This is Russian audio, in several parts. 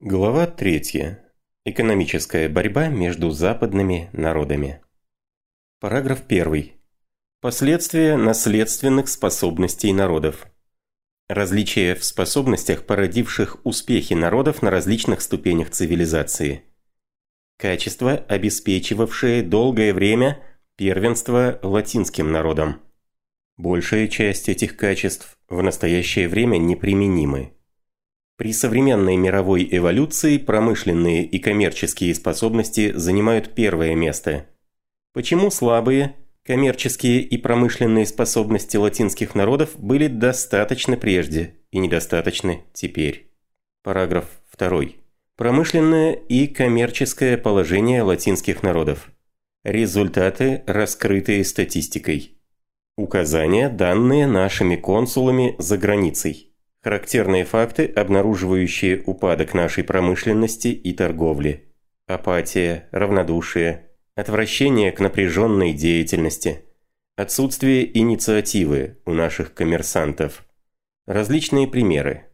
Глава 3. Экономическая борьба между западными народами. Параграф 1. Последствия наследственных способностей народов. Различия в способностях, породивших успехи народов на различных ступенях цивилизации. Качество, обеспечивавшее долгое время первенство латинским народам. Большая часть этих качеств в настоящее время неприменимы. При современной мировой эволюции промышленные и коммерческие способности занимают первое место. Почему слабые, коммерческие и промышленные способности латинских народов были достаточны прежде и недостаточны теперь? Параграф 2. Промышленное и коммерческое положение латинских народов. Результаты, раскрытые статистикой. Указания, данные нашими консулами за границей. Характерные факты, обнаруживающие упадок нашей промышленности и торговли. Апатия, равнодушие, отвращение к напряженной деятельности, отсутствие инициативы у наших коммерсантов. Различные примеры.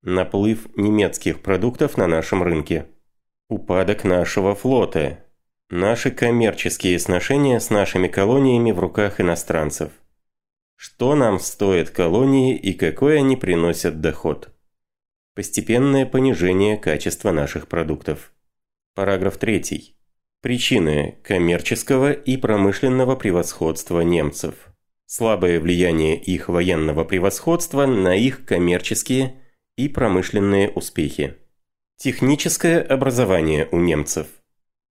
Наплыв немецких продуктов на нашем рынке. Упадок нашего флота. Наши коммерческие сношения с нашими колониями в руках иностранцев. Что нам стоят колонии и какой они приносят доход? Постепенное понижение качества наших продуктов. Параграф 3. Причины коммерческого и промышленного превосходства немцев. Слабое влияние их военного превосходства на их коммерческие и промышленные успехи. Техническое образование у немцев.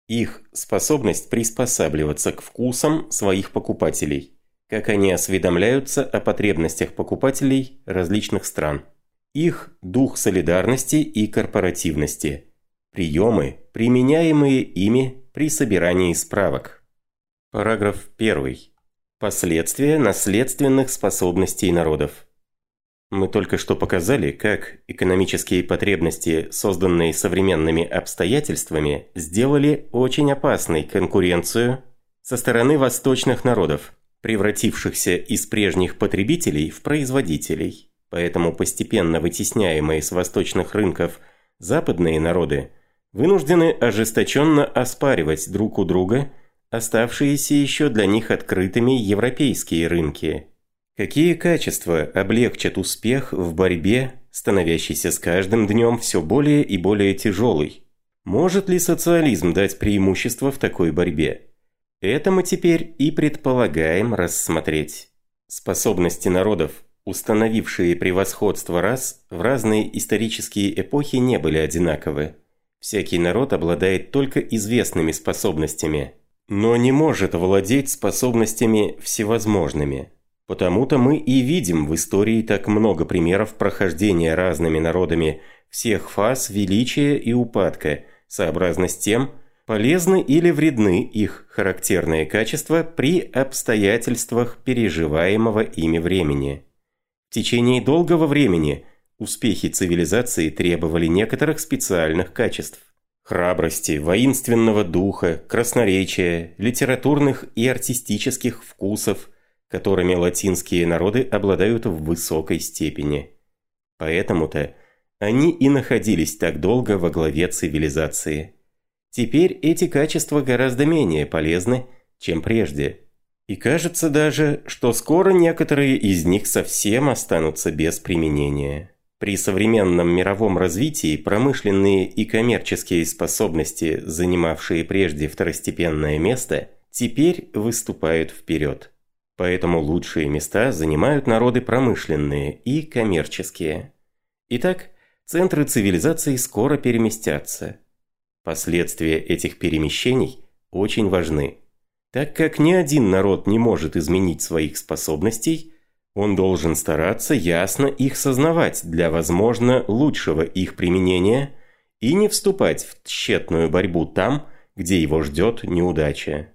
Их способность приспосабливаться к вкусам своих покупателей как они осведомляются о потребностях покупателей различных стран. Их дух солидарности и корпоративности. Приемы, применяемые ими при собирании справок. Параграф 1. Последствия наследственных способностей народов. Мы только что показали, как экономические потребности, созданные современными обстоятельствами, сделали очень опасной конкуренцию со стороны восточных народов, превратившихся из прежних потребителей в производителей. Поэтому постепенно вытесняемые с восточных рынков западные народы вынуждены ожесточенно оспаривать друг у друга оставшиеся еще для них открытыми европейские рынки. Какие качества облегчат успех в борьбе, становящейся с каждым днем все более и более тяжелой? Может ли социализм дать преимущество в такой борьбе? Это мы теперь и предполагаем рассмотреть. Способности народов, установившие превосходство рас, в разные исторические эпохи не были одинаковы. Всякий народ обладает только известными способностями, но не может владеть способностями всевозможными. Потому-то мы и видим в истории так много примеров прохождения разными народами всех фаз величия и упадка, сообразно с тем, полезны или вредны их характерные качества при обстоятельствах переживаемого ими времени. В течение долгого времени успехи цивилизации требовали некоторых специальных качеств. Храбрости, воинственного духа, красноречия, литературных и артистических вкусов, которыми латинские народы обладают в высокой степени. Поэтому-то они и находились так долго во главе цивилизации. Теперь эти качества гораздо менее полезны, чем прежде. И кажется даже, что скоро некоторые из них совсем останутся без применения. При современном мировом развитии промышленные и коммерческие способности, занимавшие прежде второстепенное место, теперь выступают вперед. Поэтому лучшие места занимают народы промышленные и коммерческие. Итак, центры цивилизации скоро переместятся – Последствия этих перемещений очень важны. Так как ни один народ не может изменить своих способностей, он должен стараться ясно их сознавать для, возможно, лучшего их применения и не вступать в тщетную борьбу там, где его ждет неудача.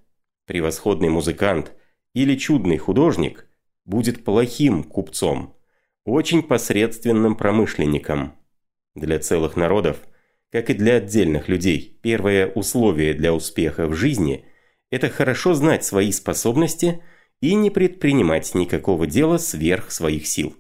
Превосходный музыкант или чудный художник будет плохим купцом, очень посредственным промышленником. Для целых народов – как и для отдельных людей, первое условие для успеха в жизни – это хорошо знать свои способности и не предпринимать никакого дела сверх своих сил.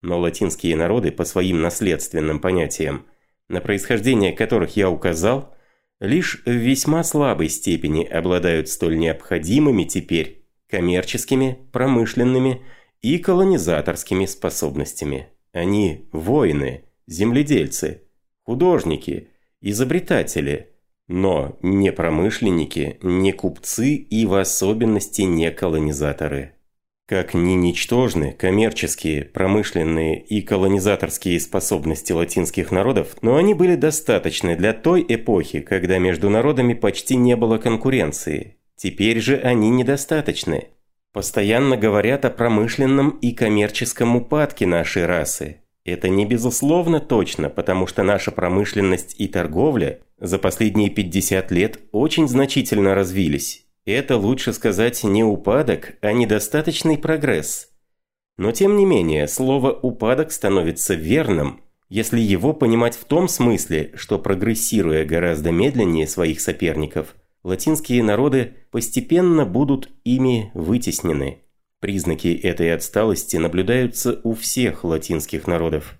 Но латинские народы по своим наследственным понятиям на происхождение которых я указал, лишь в весьма слабой степени обладают столь необходимыми теперь коммерческими, промышленными и колонизаторскими способностями. Они – воины, земледельцы, художники, изобретатели, но не промышленники, не купцы и в особенности не колонизаторы. Как ни ничтожны коммерческие, промышленные и колонизаторские способности латинских народов, но они были достаточны для той эпохи, когда между народами почти не было конкуренции. Теперь же они недостаточны. Постоянно говорят о промышленном и коммерческом упадке нашей расы. Это не безусловно точно, потому что наша промышленность и торговля за последние 50 лет очень значительно развились. Это лучше сказать не упадок, а недостаточный прогресс. Но тем не менее, слово «упадок» становится верным, если его понимать в том смысле, что прогрессируя гораздо медленнее своих соперников, латинские народы постепенно будут ими вытеснены. Признаки этой отсталости наблюдаются у всех латинских народов.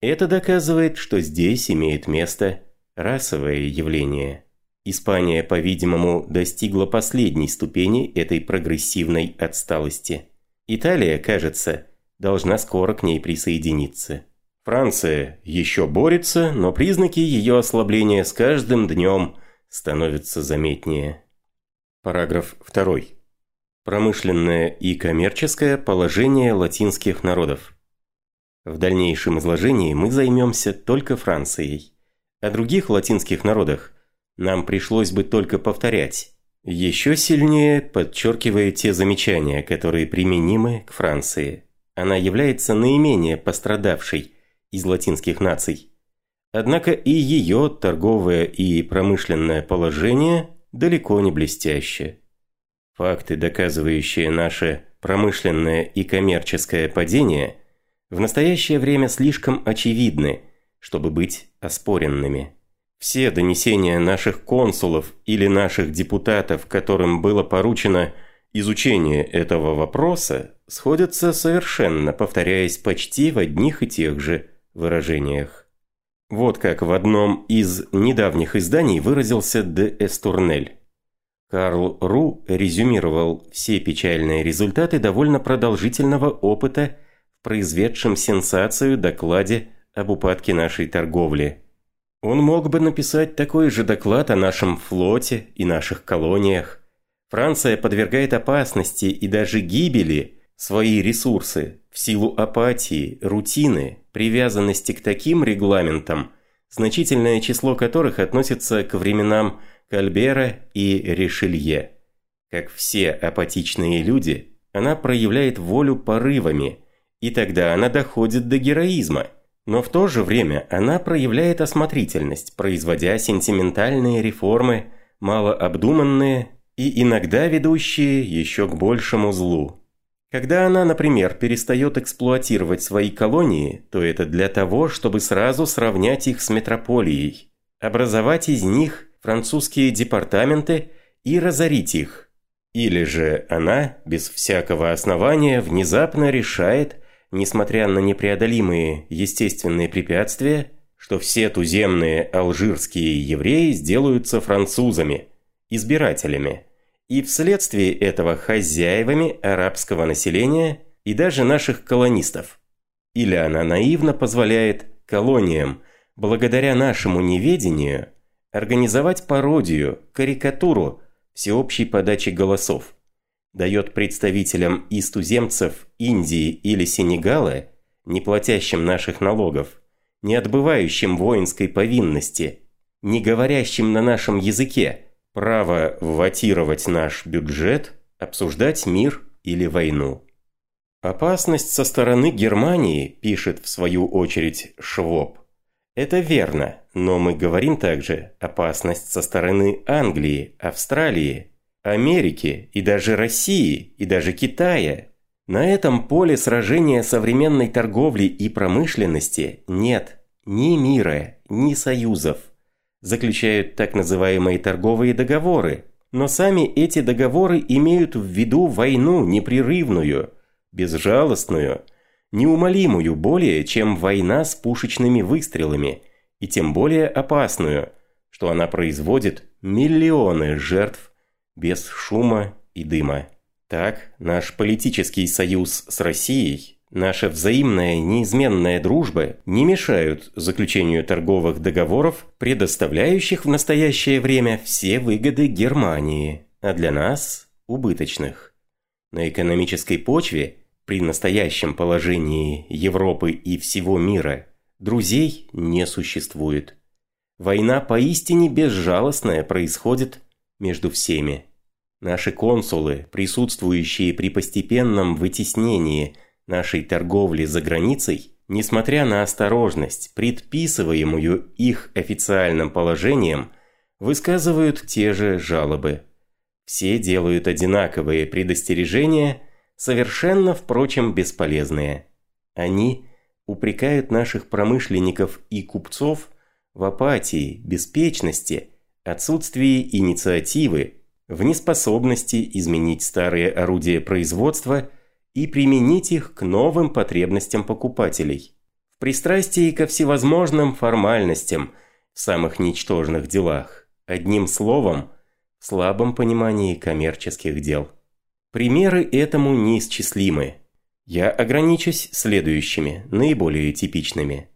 Это доказывает, что здесь имеет место расовое явление. Испания, по-видимому, достигла последней ступени этой прогрессивной отсталости. Италия, кажется, должна скоро к ней присоединиться. Франция еще борется, но признаки ее ослабления с каждым днем становятся заметнее. Параграф 2. Промышленное и коммерческое положение латинских народов. В дальнейшем изложении мы займемся только Францией. О других латинских народах нам пришлось бы только повторять, еще сильнее подчеркивая те замечания, которые применимы к Франции. Она является наименее пострадавшей из латинских наций. Однако и ее торговое и промышленное положение далеко не блестяще. Факты, доказывающие наше промышленное и коммерческое падение, в настоящее время слишком очевидны, чтобы быть оспоренными. Все донесения наших консулов или наших депутатов, которым было поручено изучение этого вопроса, сходятся совершенно, повторяясь почти в одних и тех же выражениях. Вот как в одном из недавних изданий выразился Де Эстурнель. Карл Ру резюмировал все печальные результаты довольно продолжительного опыта в произведшем сенсацию докладе об упадке нашей торговли – он мог бы написать такой же доклад о нашем флоте и наших колониях. Франция подвергает опасности и даже гибели свои ресурсы в силу апатии, рутины, привязанности к таким регламентам, значительное число которых относится к временам Кальбера и Ришелье. Как все апатичные люди, она проявляет волю порывами, и тогда она доходит до героизма – но в то же время она проявляет осмотрительность, производя сентиментальные реформы, малообдуманные и иногда ведущие еще к большему злу. Когда она, например, перестает эксплуатировать свои колонии, то это для того, чтобы сразу сравнять их с метрополией, образовать из них французские департаменты и разорить их. Или же она, без всякого основания, внезапно решает – несмотря на непреодолимые естественные препятствия, что все туземные алжирские евреи сделаются французами, избирателями, и вследствие этого хозяевами арабского населения и даже наших колонистов. Или она наивно позволяет колониям, благодаря нашему неведению, организовать пародию, карикатуру всеобщей подачи голосов дает представителям из туземцев Индии или Сенегала, не платящим наших налогов, не отбывающим воинской повинности, не говорящим на нашем языке, право вватировать наш бюджет, обсуждать мир или войну. Опасность со стороны Германии, пишет в свою очередь Швоб. Это верно, но мы говорим также опасность со стороны Англии, Австралии, Америки и даже России и даже Китая. На этом поле сражения современной торговли и промышленности нет ни мира, ни союзов. Заключают так называемые торговые договоры, но сами эти договоры имеют в виду войну непрерывную, безжалостную, неумолимую более, чем война с пушечными выстрелами и тем более опасную, что она производит миллионы жертв без шума и дыма. Так, наш политический союз с Россией, наша взаимная неизменная дружба не мешают заключению торговых договоров, предоставляющих в настоящее время все выгоды Германии, а для нас – убыточных. На экономической почве, при настоящем положении Европы и всего мира, друзей не существует. Война поистине безжалостная происходит между всеми. Наши консулы, присутствующие при постепенном вытеснении нашей торговли за границей, несмотря на осторожность, предписываемую их официальным положением, высказывают те же жалобы. Все делают одинаковые предостережения, совершенно, впрочем, бесполезные. Они упрекают наших промышленников и купцов в апатии, беспечности, отсутствии инициативы, в неспособности изменить старые орудия производства и применить их к новым потребностям покупателей. В пристрастии ко всевозможным формальностям в самых ничтожных делах. Одним словом, в слабом понимании коммерческих дел. Примеры этому неисчислимы. Я ограничусь следующими, наиболее типичными.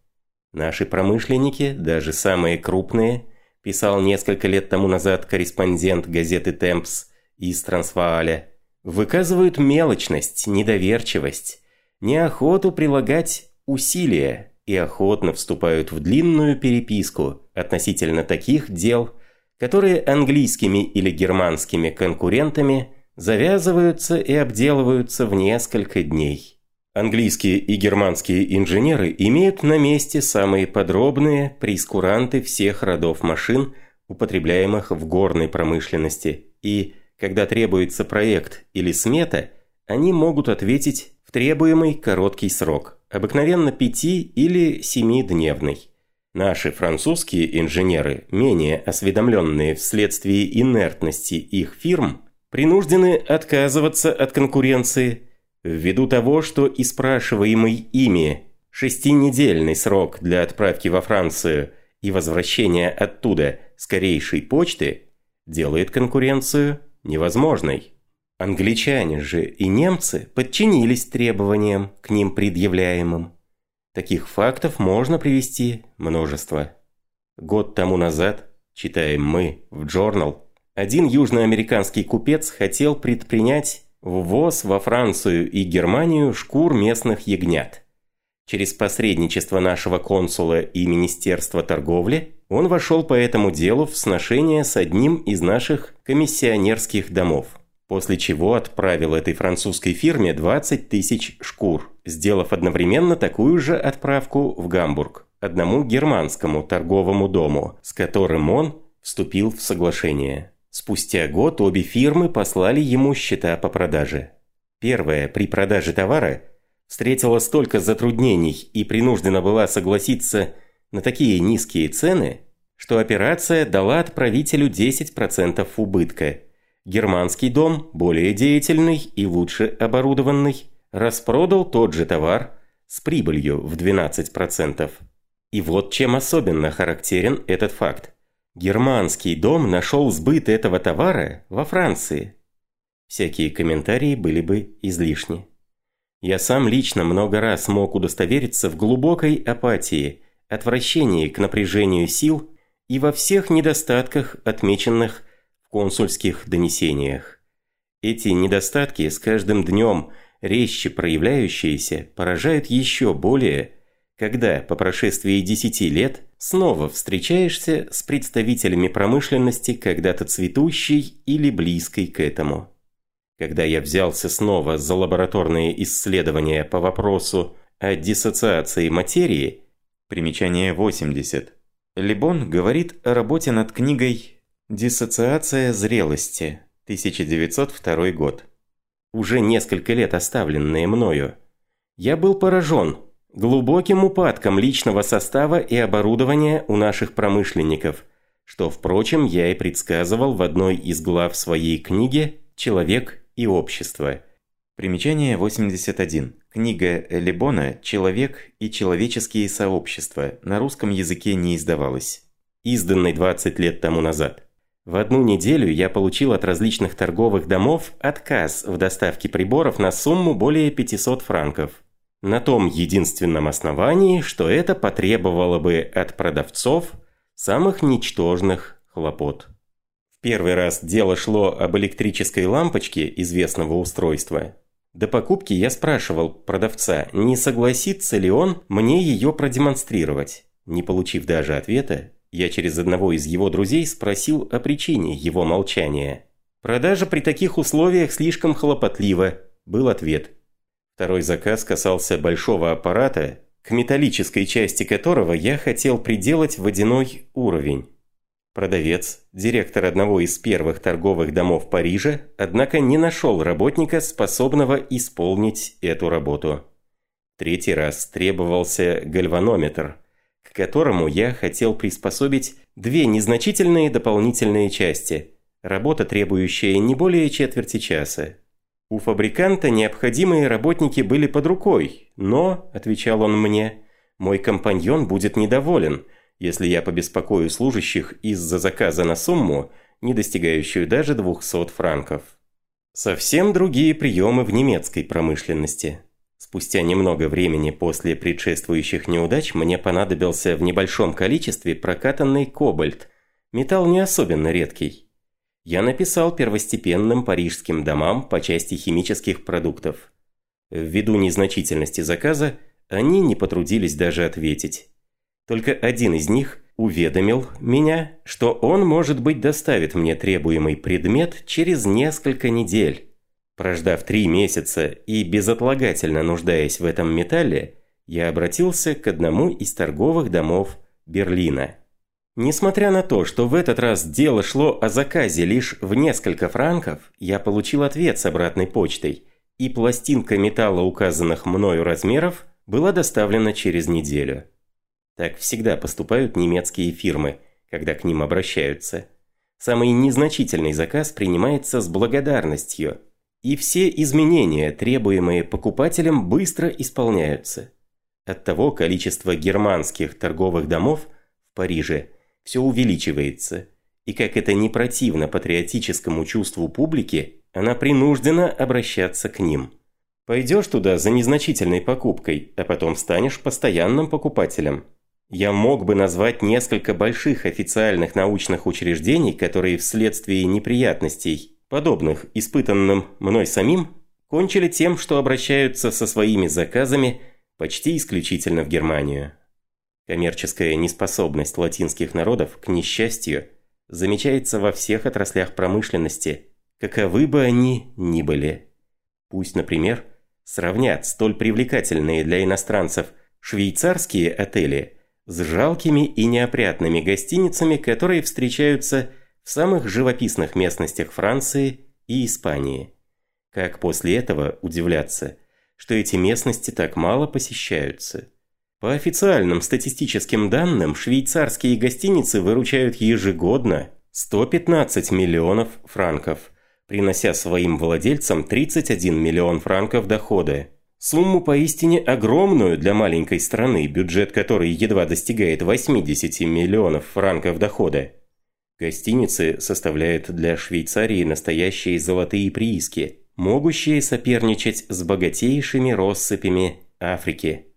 Наши промышленники, даже самые крупные – писал несколько лет тому назад корреспондент газеты «Темпс» из Трансвааля, выказывают мелочность, недоверчивость, неохоту прилагать усилия и охотно вступают в длинную переписку относительно таких дел, которые английскими или германскими конкурентами завязываются и обделываются в несколько дней. Английские и германские инженеры имеют на месте самые подробные прескуранты всех родов машин, употребляемых в горной промышленности, и, когда требуется проект или смета, они могут ответить в требуемый короткий срок, обыкновенно пяти- или семидневный. Наши французские инженеры, менее осведомленные вследствие инертности их фирм, принуждены отказываться от конкуренции – Ввиду того, что и спрашиваемый ими шестинедельный срок для отправки во Францию и возвращения оттуда скорейшей почты делает конкуренцию невозможной. Англичане же и немцы подчинились требованиям к ним предъявляемым. Таких фактов можно привести множество. Год тому назад, читаем мы в Journal, один южноамериканский купец хотел предпринять Ввоз во Францию и Германию шкур местных ягнят. Через посредничество нашего консула и Министерства торговли он вошел по этому делу в сношение с одним из наших комиссионерских домов, после чего отправил этой французской фирме 20 тысяч шкур, сделав одновременно такую же отправку в Гамбург, одному германскому торговому дому, с которым он вступил в соглашение. Спустя год обе фирмы послали ему счета по продаже. Первая при продаже товара встретила столько затруднений и принуждена была согласиться на такие низкие цены, что операция дала отправителю 10% убытка. Германский дом, более деятельный и лучше оборудованный, распродал тот же товар с прибылью в 12%. И вот чем особенно характерен этот факт. Германский дом нашел сбыт этого товара во Франции. Всякие комментарии были бы излишни. Я сам лично много раз мог удостовериться в глубокой апатии, отвращении к напряжению сил и во всех недостатках, отмеченных в консульских донесениях. Эти недостатки с каждым днем резче проявляющиеся поражают еще более, когда по прошествии десяти лет – снова встречаешься с представителями промышленности, когда-то цветущей или близкой к этому. Когда я взялся снова за лабораторные исследования по вопросу о диссоциации материи, примечание 80, Лебон говорит о работе над книгой «Диссоциация зрелости», 1902 год. Уже несколько лет оставленные мною. Я был поражен – глубоким упадком личного состава и оборудования у наших промышленников, что, впрочем, я и предсказывал в одной из глав своей книги «Человек и общество». Примечание 81. Книга Лебона «Человек и человеческие сообщества» на русском языке не издавалась. Изданный 20 лет тому назад. В одну неделю я получил от различных торговых домов отказ в доставке приборов на сумму более 500 франков. На том единственном основании, что это потребовало бы от продавцов самых ничтожных хлопот. В первый раз дело шло об электрической лампочке известного устройства, до покупки я спрашивал продавца, не согласится ли он мне ее продемонстрировать. Не получив даже ответа, я через одного из его друзей спросил о причине его молчания. «Продажа при таких условиях слишком хлопотлива», – был ответ. Второй заказ касался большого аппарата, к металлической части которого я хотел приделать водяной уровень. Продавец, директор одного из первых торговых домов Парижа, однако не нашел работника, способного исполнить эту работу. Третий раз требовался гальванометр, к которому я хотел приспособить две незначительные дополнительные части, работа, требующая не более четверти часа. У фабриканта необходимые работники были под рукой, но, отвечал он мне, мой компаньон будет недоволен – если я побеспокою служащих из-за заказа на сумму, не достигающую даже 200 франков. Совсем другие приемы в немецкой промышленности. Спустя немного времени после предшествующих неудач мне понадобился в небольшом количестве прокатанный кобальт, металл не особенно редкий. Я написал первостепенным парижским домам по части химических продуктов. Ввиду незначительности заказа, они не потрудились даже ответить. Только один из них уведомил меня, что он, может быть, доставит мне требуемый предмет через несколько недель. Прождав три месяца и безотлагательно нуждаясь в этом металле, я обратился к одному из торговых домов Берлина. Несмотря на то, что в этот раз дело шло о заказе лишь в несколько франков, я получил ответ с обратной почтой, и пластинка металла указанных мною размеров была доставлена через неделю. Так всегда поступают немецкие фирмы, когда к ним обращаются. Самый незначительный заказ принимается с благодарностью, и все изменения, требуемые покупателем, быстро исполняются. Оттого количество германских торговых домов в Париже все увеличивается, и как это не противно патриотическому чувству публики, она принуждена обращаться к ним. Пойдешь туда за незначительной покупкой, а потом станешь постоянным покупателем. Я мог бы назвать несколько больших официальных научных учреждений, которые вследствие неприятностей, подобных испытанным мной самим, кончили тем, что обращаются со своими заказами почти исключительно в Германию. Коммерческая неспособность латинских народов, к несчастью, замечается во всех отраслях промышленности, каковы бы они ни были. Пусть, например, сравнят столь привлекательные для иностранцев швейцарские отели – с жалкими и неопрятными гостиницами, которые встречаются в самых живописных местностях Франции и Испании. Как после этого удивляться, что эти местности так мало посещаются? По официальным статистическим данным, швейцарские гостиницы выручают ежегодно 115 миллионов франков, принося своим владельцам 31 миллион франков дохода. Сумму поистине огромную для маленькой страны, бюджет которой едва достигает 80 миллионов франков дохода. Гостиницы составляют для Швейцарии настоящие золотые прииски, могущие соперничать с богатейшими россыпями Африки.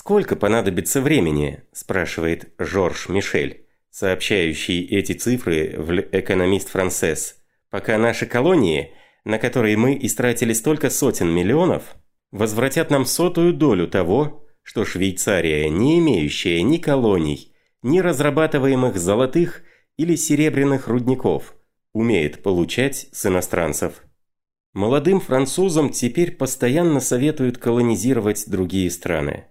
«Сколько понадобится времени?» – спрашивает Жорж Мишель, сообщающий эти цифры в «Экономист Францесс», пока наши колонии, на которые мы истратили столько сотен миллионов – возвратят нам сотую долю того, что Швейцария, не имеющая ни колоний, ни разрабатываемых золотых или серебряных рудников, умеет получать с иностранцев. Молодым французам теперь постоянно советуют колонизировать другие страны.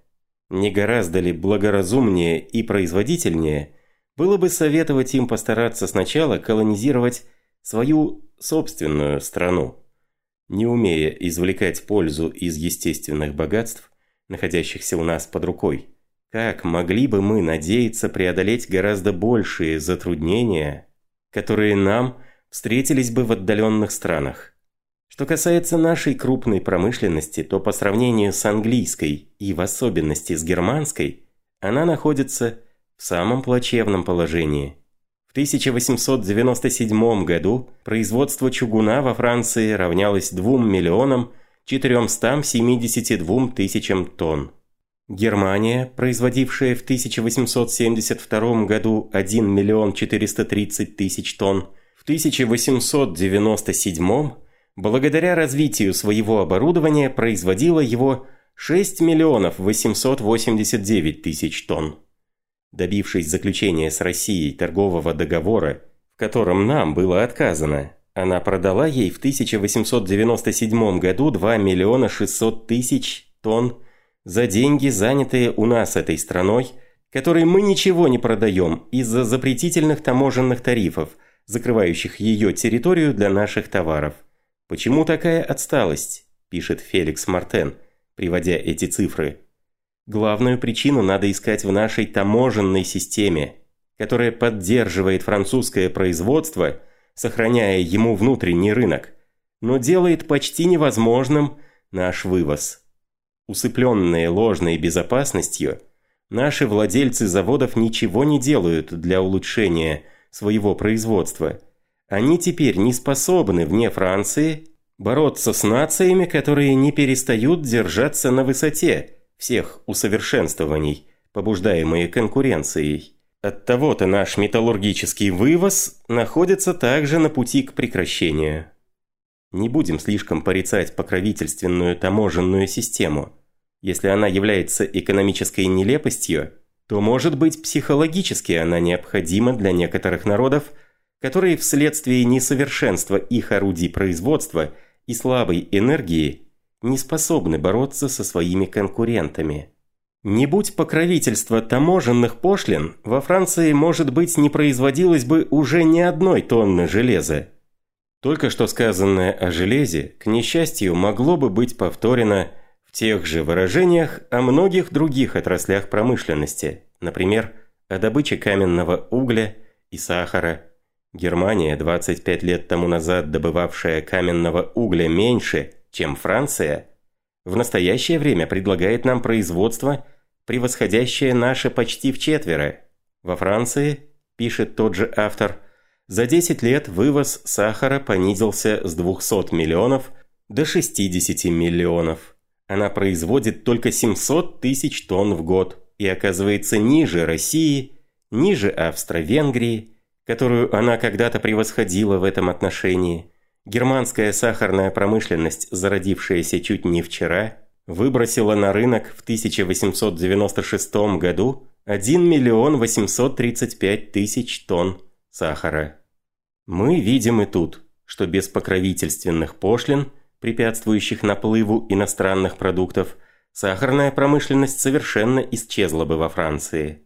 Не гораздо ли благоразумнее и производительнее было бы советовать им постараться сначала колонизировать свою собственную страну? не умея извлекать пользу из естественных богатств, находящихся у нас под рукой. Как могли бы мы надеяться преодолеть гораздо большие затруднения, которые нам встретились бы в отдаленных странах? Что касается нашей крупной промышленности, то по сравнению с английской и в особенности с германской, она находится в самом плачевном положении. В 1897 году производство чугуна во Франции равнялось 2 миллионам 472 тысячам тонн. Германия, производившая в 1872 году 1 миллион 430 тысяч тонн, в 1897 благодаря развитию своего оборудования производила его 6 миллионов 889 тысяч тонн. Добившись заключения с Россией торгового договора, в котором нам было отказано, она продала ей в 1897 году 2 миллиона 600 тысяч тонн за деньги, занятые у нас этой страной, которой мы ничего не продаем из-за запретительных таможенных тарифов, закрывающих ее территорию для наших товаров. Почему такая отсталость? пишет Феликс Мартен, приводя эти цифры. Главную причину надо искать в нашей таможенной системе, которая поддерживает французское производство – сохраняя ему внутренний рынок, но делает почти невозможным наш вывоз. Усыпленные ложной безопасностью, наши владельцы заводов ничего не делают для улучшения своего производства. Они теперь не способны вне Франции бороться с нациями, которые не перестают держаться на высоте всех усовершенствований, побуждаемые конкуренцией. Оттого-то наш металлургический вывоз находится также на пути к прекращению. Не будем слишком порицать покровительственную таможенную систему. Если она является экономической нелепостью, то, может быть, психологически она необходима для некоторых народов, которые вследствие несовершенства их орудий производства и слабой энергии не способны бороться со своими конкурентами. Не будь покровительства таможенных пошлин, во Франции, может быть, не производилось бы уже ни одной тонны железа. Только что сказанное о железе, к несчастью, могло бы быть повторено в тех же выражениях о многих других отраслях промышленности, например, о добыче каменного угля и сахара. Германия, 25 лет тому назад добывавшая каменного угля меньше, чем Франция, в настоящее время предлагает нам производство, превосходящее наше почти в четверо. Во Франции, пишет тот же автор, за 10 лет вывоз сахара понизился с 200 миллионов до 60 миллионов. Она производит только 700 тысяч тонн в год и оказывается ниже России, ниже Австро-Венгрии, которую она когда-то превосходила в этом отношении – Германская сахарная промышленность, зародившаяся чуть не вчера, выбросила на рынок в 1896 году 1 миллион 835 тысяч тонн сахара. Мы видим и тут, что без покровительственных пошлин, препятствующих наплыву иностранных продуктов, сахарная промышленность совершенно исчезла бы во Франции.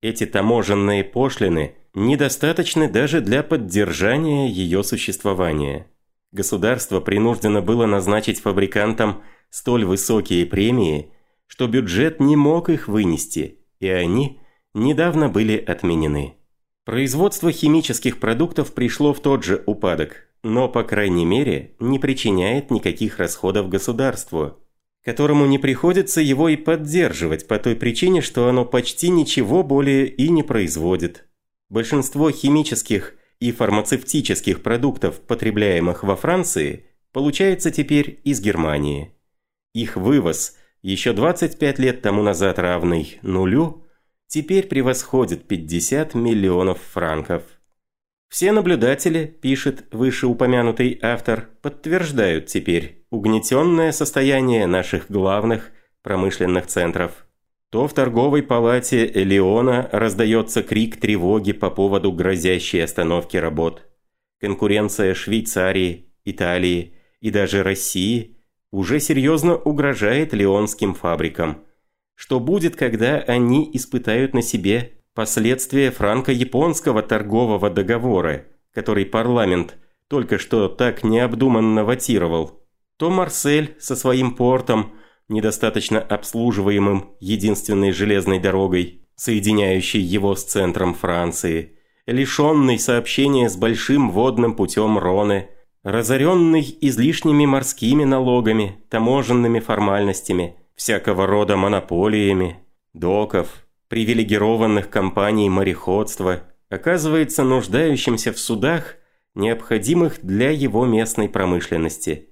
Эти таможенные пошлины недостаточны даже для поддержания ее существования. Государство принуждено было назначить фабрикантам столь высокие премии, что бюджет не мог их вынести, и они недавно были отменены. Производство химических продуктов пришло в тот же упадок, но, по крайней мере, не причиняет никаких расходов государству, которому не приходится его и поддерживать по той причине, что оно почти ничего более и не производит. Большинство химических и фармацевтических продуктов, потребляемых во Франции, получается теперь из Германии. Их вывоз, еще 25 лет тому назад равный нулю, теперь превосходит 50 миллионов франков. Все наблюдатели, пишет вышеупомянутый автор, подтверждают теперь угнетенное состояние наших главных промышленных центров. То в торговой палате Леона раздается крик тревоги по поводу грозящей остановки работ. Конкуренция Швейцарии, Италии и даже России уже серьезно угрожает леонским фабрикам. Что будет, когда они испытают на себе последствия франко-японского торгового договора, который парламент только что так необдуманно ватировал? То Марсель со своим портом – недостаточно обслуживаемым единственной железной дорогой, соединяющей его с центром Франции, лишенный сообщения с большим водным путем Роны, разоренный излишними морскими налогами, таможенными формальностями, всякого рода монополиями, доков, привилегированных компаний мореходства, оказывается нуждающимся в судах, необходимых для его местной промышленности.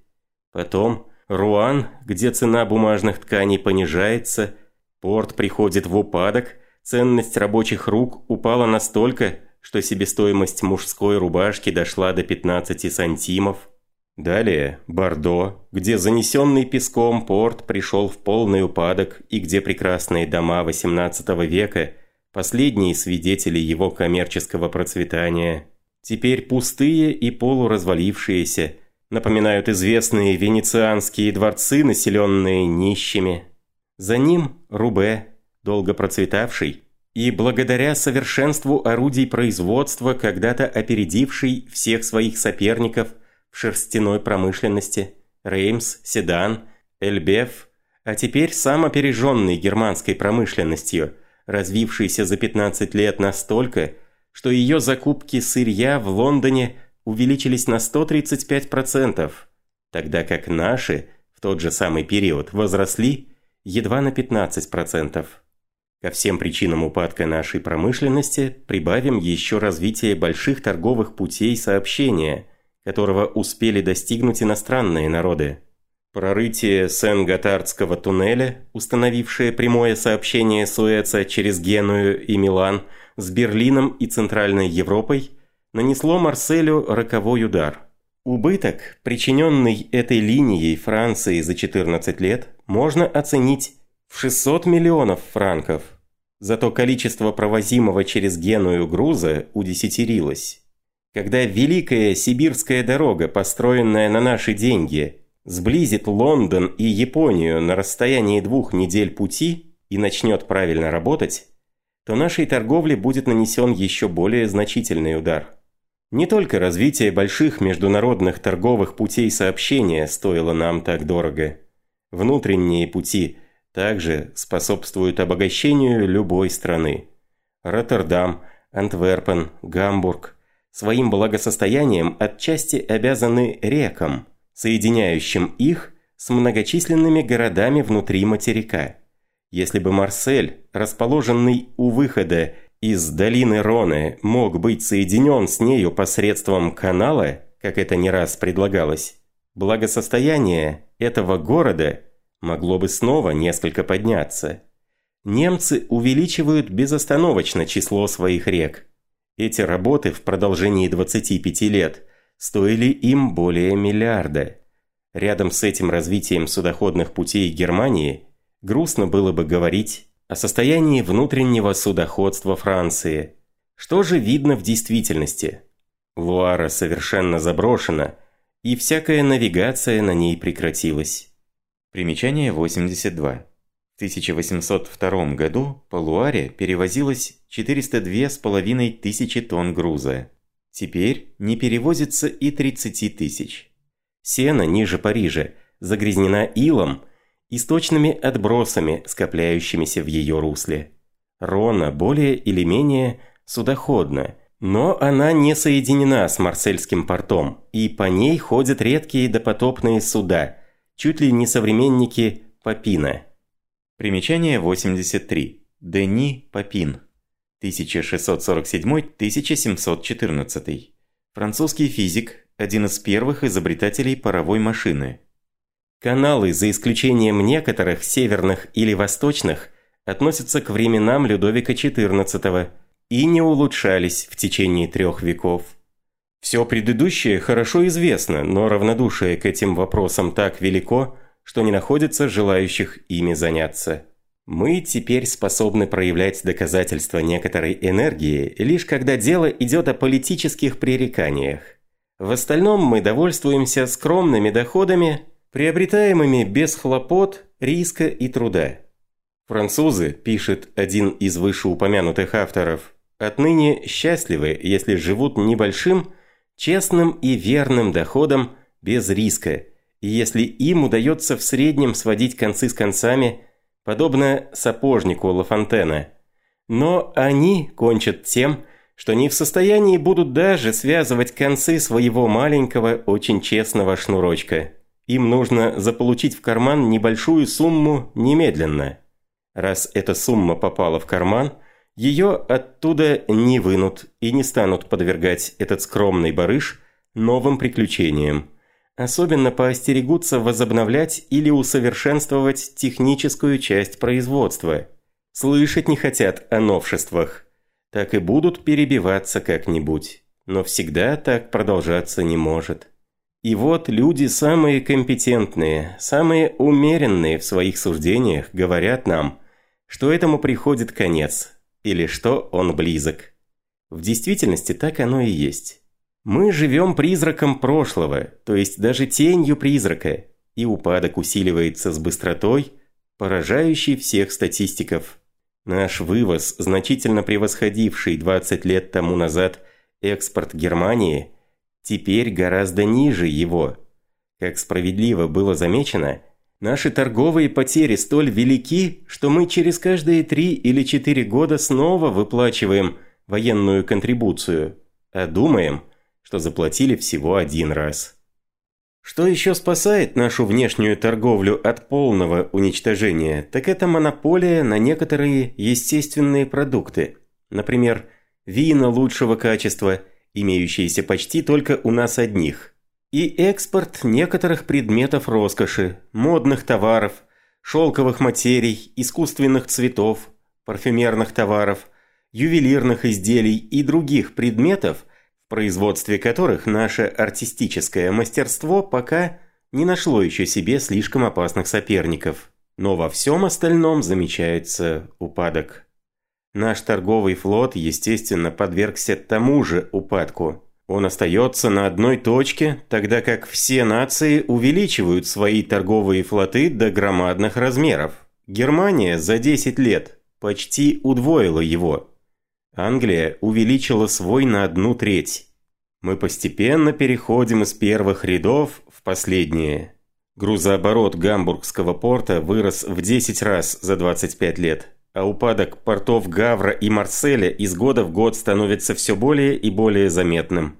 Потом Руан, где цена бумажных тканей понижается, порт приходит в упадок, ценность рабочих рук упала настолько, что себестоимость мужской рубашки дошла до 15 сантимов. Далее Бордо, где занесенный песком порт пришел в полный упадок и где прекрасные дома XVIII века, последние свидетели его коммерческого процветания, теперь пустые и полуразвалившиеся, напоминают известные венецианские дворцы, населенные нищими. За ним Рубе, долго процветавший, и благодаря совершенству орудий производства, когда-то опередивший всех своих соперников в шерстяной промышленности, Реймс, Седан, Эльбеф, а теперь сам опереженный германской промышленностью, развившийся за 15 лет настолько, что ее закупки сырья в Лондоне увеличились на 135%, тогда как наши в тот же самый период возросли едва на 15%. Ко всем причинам упадка нашей промышленности прибавим еще развитие больших торговых путей сообщения, которого успели достигнуть иностранные народы. Прорытие Сен-Готардского туннеля, установившее прямое сообщение Суэца через Геную и Милан с Берлином и Центральной Европой, нанесло Марселю роковой удар. Убыток, причиненный этой линией Франции за 14 лет, можно оценить в 600 миллионов франков. Зато количество провозимого через Геную груза удесятерилось. Когда Великая Сибирская дорога, построенная на наши деньги, сблизит Лондон и Японию на расстоянии двух недель пути и начнет правильно работать, то нашей торговле будет нанесен еще более значительный удар. Не только развитие больших международных торговых путей сообщения стоило нам так дорого. Внутренние пути также способствуют обогащению любой страны. Роттердам, Антверпен, Гамбург своим благосостоянием отчасти обязаны рекам, соединяющим их с многочисленными городами внутри материка. Если бы Марсель, расположенный у выхода из долины Роны, мог быть соединен с нею посредством канала, как это не раз предлагалось, благосостояние этого города – могло бы снова несколько подняться. Немцы увеличивают безостановочно число своих рек. Эти работы в продолжении 25 лет стоили им более миллиарда. Рядом с этим развитием судоходных путей Германии грустно было бы говорить о состоянии внутреннего судоходства Франции. Что же видно в действительности? Луара совершенно заброшена, и всякая навигация на ней прекратилась. Примечание 82. В 1802 году по Луаре перевозилось 402,5 тысячи тонн груза. Теперь не перевозится и 30 тысяч. Сена ниже Парижа загрязнена илом и сточными отбросами, скопляющимися в ее русле. Рона более или менее судоходна, но она не соединена с Марсельским портом, и по ней ходят редкие допотопные суда – чуть ли не современники Папина. Примечание 83. Дени Папин. 1647-1714. Французский физик, один из первых изобретателей паровой машины. Каналы, за исключением некоторых северных или восточных, относятся к временам Людовика XIV и не улучшались в течение трех веков. Все предыдущее хорошо известно, но равнодушие к этим вопросам так велико, что не находится желающих ими заняться. Мы теперь способны проявлять доказательства некоторой энергии, лишь когда дело идет о политических пререканиях. В остальном мы довольствуемся скромными доходами, приобретаемыми без хлопот, риска и труда. Французы, пишет один из вышеупомянутых авторов, отныне счастливы, если живут небольшим, честным и верным доходом без риска, и если им удается в среднем сводить концы с концами, подобно сапожнику Лафонтена. Но они кончат тем, что не в состоянии будут даже связывать концы своего маленького, очень честного шнурочка. Им нужно заполучить в карман небольшую сумму немедленно. Раз эта сумма попала в карман, ее оттуда не вынут и не станут подвергать этот скромный барыш новым приключениям. Особенно поостерегутся возобновлять или усовершенствовать техническую часть производства. Слышать не хотят о новшествах. Так и будут перебиваться как-нибудь. Но всегда так продолжаться не может. И вот люди самые компетентные, самые умеренные в своих суждениях говорят нам, что этому приходит конец, или что он близок. В действительности так оно и есть. Мы живем призраком прошлого, то есть даже тенью призрака, и упадок усиливается с быстротой, поражающей всех статистиков. Наш вывоз, значительно превосходивший 20 лет тому назад экспорт Германии, теперь гораздо ниже его. Как справедливо было замечено, наши торговые потери столь велики, что мы через каждые 3 или 4 года снова выплачиваем военную контрибуцию, а думаем – что заплатили всего один раз. Что еще спасает нашу внешнюю торговлю от полного уничтожения, так это монополия на некоторые естественные продукты. Например, вина лучшего качества, имеющиеся почти только у нас одних. И экспорт некоторых предметов роскоши, модных товаров, шелковых материй, искусственных цветов, парфюмерных товаров, ювелирных изделий и других предметов – производстве которых наше артистическое мастерство пока не нашло еще себе слишком опасных соперников. Но во всем остальном замечается упадок. Наш торговый флот, естественно, подвергся тому же упадку. Он остается на одной точке, тогда как все нации увеличивают свои торговые флоты до громадных размеров. Германия за 10 лет почти удвоила его – Англия увеличила свой на одну треть. Мы постепенно переходим из первых рядов в последние. Грузооборот Гамбургского порта вырос в 10 раз за 25 лет, а упадок портов Гавра и Марселя из года в год становится все более и более заметным.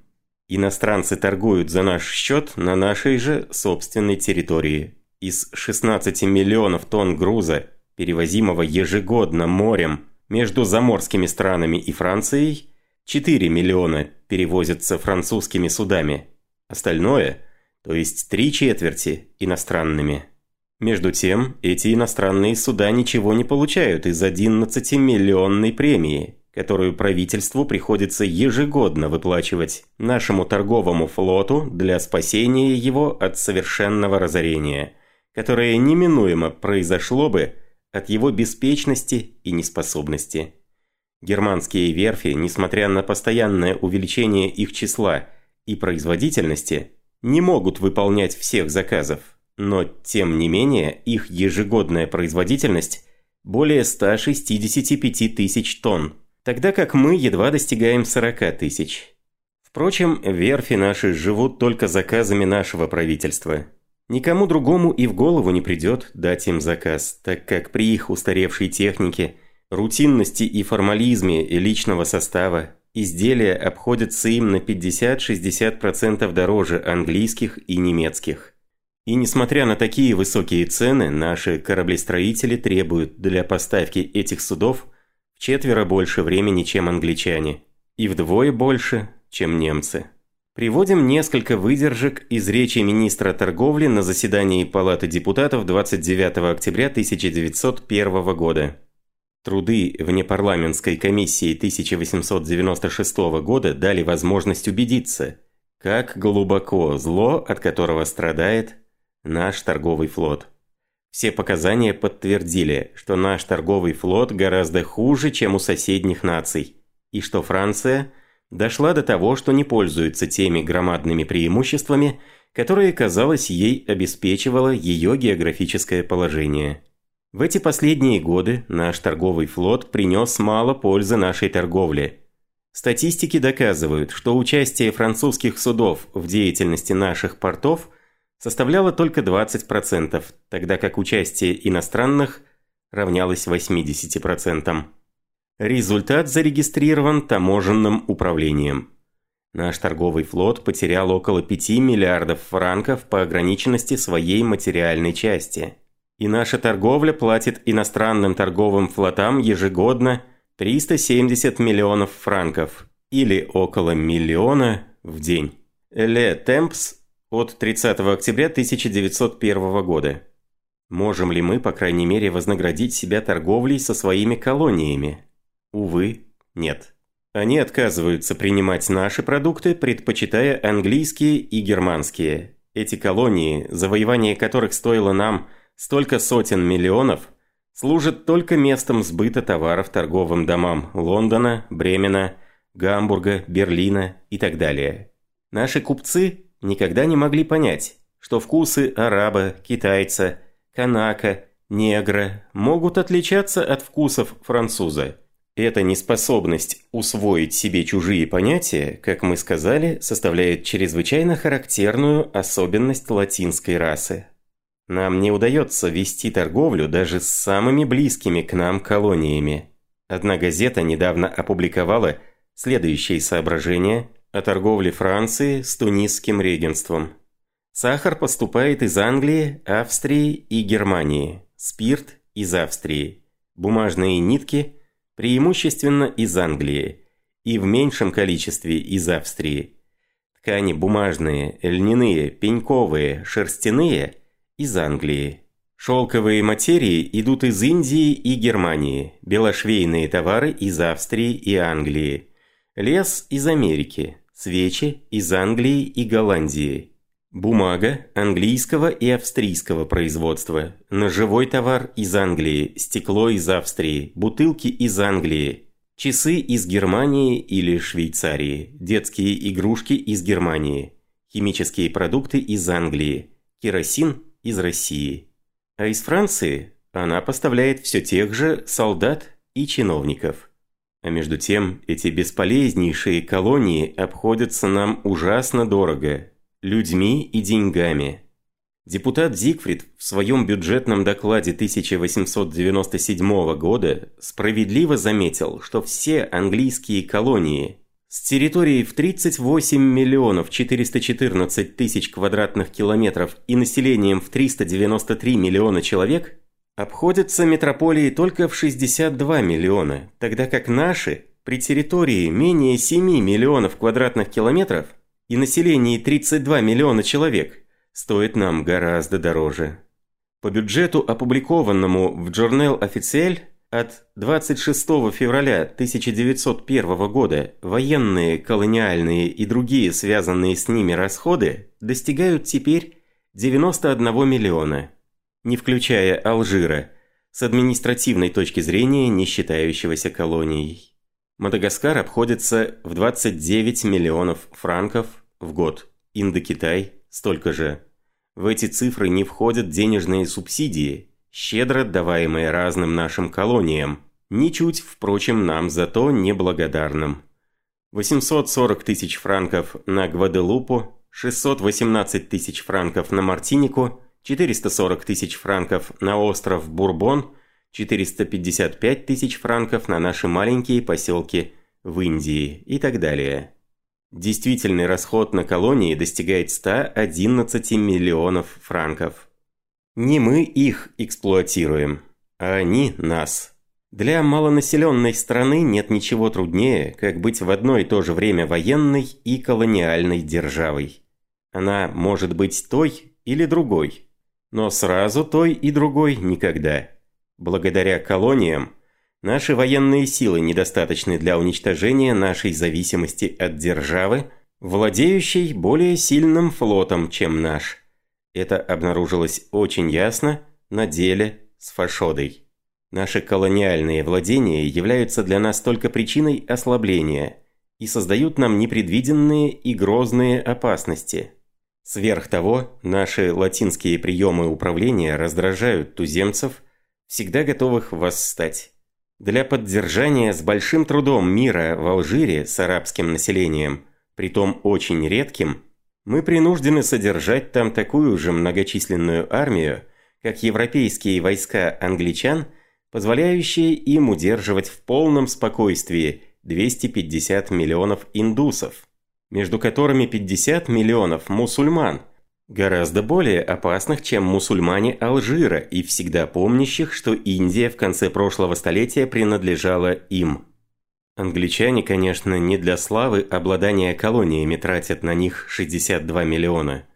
Иностранцы торгуют за наш счет на нашей же собственной территории. Из 16 миллионов тонн груза, перевозимого ежегодно морем, между заморскими странами и Францией 4 миллиона перевозятся французскими судами, остальное, то есть три четверти, иностранными. Между тем, эти иностранные суда ничего не получают из 11-миллионной премии, которую правительству приходится ежегодно выплачивать нашему торговому флоту для спасения его от совершенного разорения, которое неминуемо произошло бы от его беспечности и неспособности. Германские верфи, несмотря на постоянное увеличение их числа и производительности, не могут выполнять всех заказов, но тем не менее их ежегодная производительность более 165 тысяч тонн, тогда как мы едва достигаем 40 тысяч. Впрочем, верфи наши живут только заказами нашего правительства – Никому другому и в голову не придет дать им заказ, так как при их устаревшей технике, рутинности и формализме и личного состава изделия обходятся им на 50-60% дороже английских и немецких. И несмотря на такие высокие цены, наши кораблестроители требуют для поставки этих судов в четверо больше времени, чем англичане, и вдвое больше, чем немцы. Приводим несколько выдержек из речи министра торговли на заседании Палаты депутатов 29 октября 1901 года. Труды внепарламентской комиссии 1896 года дали возможность убедиться, как глубоко зло, от которого страдает наш торговый флот. Все показания подтвердили, что наш торговый флот гораздо хуже, чем у соседних наций, и что Франция – дошла до того, что не пользуется теми громадными преимуществами, которые, казалось, ей обеспечивало ее географическое положение. В эти последние годы наш торговый флот принес мало пользы нашей торговле. Статистики доказывают, что участие французских судов в деятельности наших портов составляло только 20%, тогда как участие иностранных равнялось 80%. Результат зарегистрирован таможенным управлением. Наш торговый флот потерял около 5 миллиардов франков по ограниченности своей материальной части. И наша торговля платит иностранным торговым флотам ежегодно 370 миллионов франков, или около миллиона в день. Ле Темпс от 30 октября 1901 года. Можем ли мы, по крайней мере, вознаградить себя торговлей со своими колониями? Увы, нет. Они отказываются принимать наши продукты, предпочитая английские и германские. Эти колонии, завоевание которых стоило нам столько сотен миллионов, служат только местом сбыта товаров торговым домам Лондона, Бремена, Гамбурга, Берлина и так далее. Наши купцы никогда не могли понять, что вкусы араба, китайца, канака, негра могут отличаться от вкусов француза. Эта неспособность усвоить себе чужие понятия, как мы сказали, составляет чрезвычайно характерную особенность латинской расы. Нам не удается вести торговлю даже с самыми близкими к нам колониями. Одна газета недавно опубликовала следующие соображения о торговле Франции с тунисским регенством. Сахар поступает из Англии, Австрии и Германии, спирт из Австрии, бумажные нитки – преимущественно из Англии и в меньшем количестве из Австрии. Ткани бумажные, льняные, пеньковые, шерстяные – из Англии. Шелковые материи идут из Индии и Германии, белошвейные товары из Австрии и Англии. Лес из Америки, свечи из Англии и Голландии. Бумага английского и австрийского производства, ножевой товар из Англии, стекло из Австрии, бутылки из Англии, часы из Германии или Швейцарии, детские игрушки из Германии, химические продукты из Англии, керосин из России. А из Франции она поставляет все тех же солдат и чиновников. А между тем, эти бесполезнейшие колонии обходятся нам ужасно дорого – людьми и деньгами. Депутат Зигфрид в своем бюджетном докладе 1897 года справедливо заметил, что все английские колонии с территорией в 38 миллионов 414 тысяч квадратных километров и населением в 393 миллиона человек обходятся метрополии только в 62 миллиона, тогда как наши при территории менее 7 миллионов квадратных километров – и населении 32 миллиона человек, стоит нам гораздо дороже. По бюджету, опубликованному в Journal Officiel от 26 февраля 1901 года, военные, колониальные и другие связанные с ними расходы достигают теперь 91 миллиона, не включая Алжира, с административной точки зрения не считающегося колонией. Мадагаскар обходится в 29 миллионов франков в год. Индокитай – столько же. В эти цифры не входят денежные субсидии, щедро даваемые разным нашим колониям, ничуть, впрочем, нам зато неблагодарным. 840 тысяч франков на Гваделупу, 618 тысяч франков на Мартинику, 440 тысяч франков на остров Бурбон, 455 тысяч франков на наши маленькие поселки в Индии и так далее. Действительный расход на колонии достигает 111 миллионов франков. Не мы их эксплуатируем, а они нас. Для малонаселенной страны нет ничего труднее, как быть в одно и то же время военной и колониальной державой. Она может быть той или другой, но сразу той и другой никогда. Благодаря колониям Наши военные силы недостаточны для уничтожения нашей зависимости от державы, владеющей более сильным флотом, чем наш. Это обнаружилось очень ясно на деле с Фашодой. Наши колониальные владения являются для нас только причиной ослабления и создают нам непредвиденные и грозные опасности. Сверх того, наши латинские приемы управления раздражают туземцев, всегда готовых восстать. Для поддержания с большим трудом мира в Алжире с арабским населением, притом очень редким, мы принуждены содержать там такую же многочисленную армию, как европейские войска англичан позволяющее им удерживать в полном спокойствии 250 миллионов индусов, между которыми 50 миллионов мусульман, гораздо более опасных, чем мусульмане Алжира и всегда помнящих, что Индия в конце прошлого столетия принадлежала им. Англичане, конечно, не для славы обладания колониями тратят на них 62 миллиона.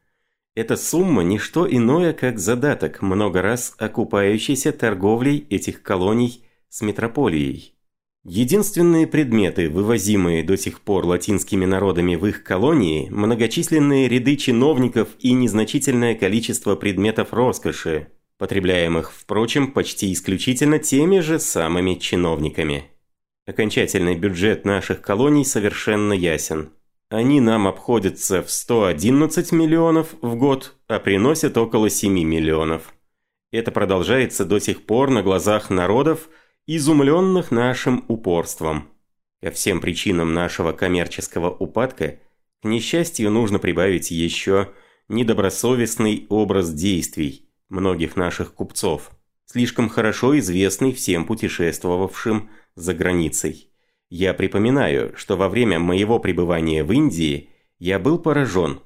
Эта сумма – не что иное, как задаток, много раз окупающийся торговлей этих колоний с метрополией. Единственные предметы, вывозимые до сих пор латинскими народами в их колонии – многочисленные ряды чиновников и незначительное количество предметов роскоши, потребляемых, впрочем, почти исключительно теми же самыми чиновниками. Окончательный бюджет наших колоний совершенно ясен. Они нам обходятся в 111 миллионов в год, а приносят около 7 миллионов. Это продолжается до сих пор на глазах народов, изумленных нашим упорством. Ко всем причинам нашего коммерческого упадка, к несчастью, нужно прибавить еще недобросовестный образ действий многих наших купцов, слишком хорошо известный всем путешествовавшим за границей. Я припоминаю, что во время моего пребывания в Индии я был поражен.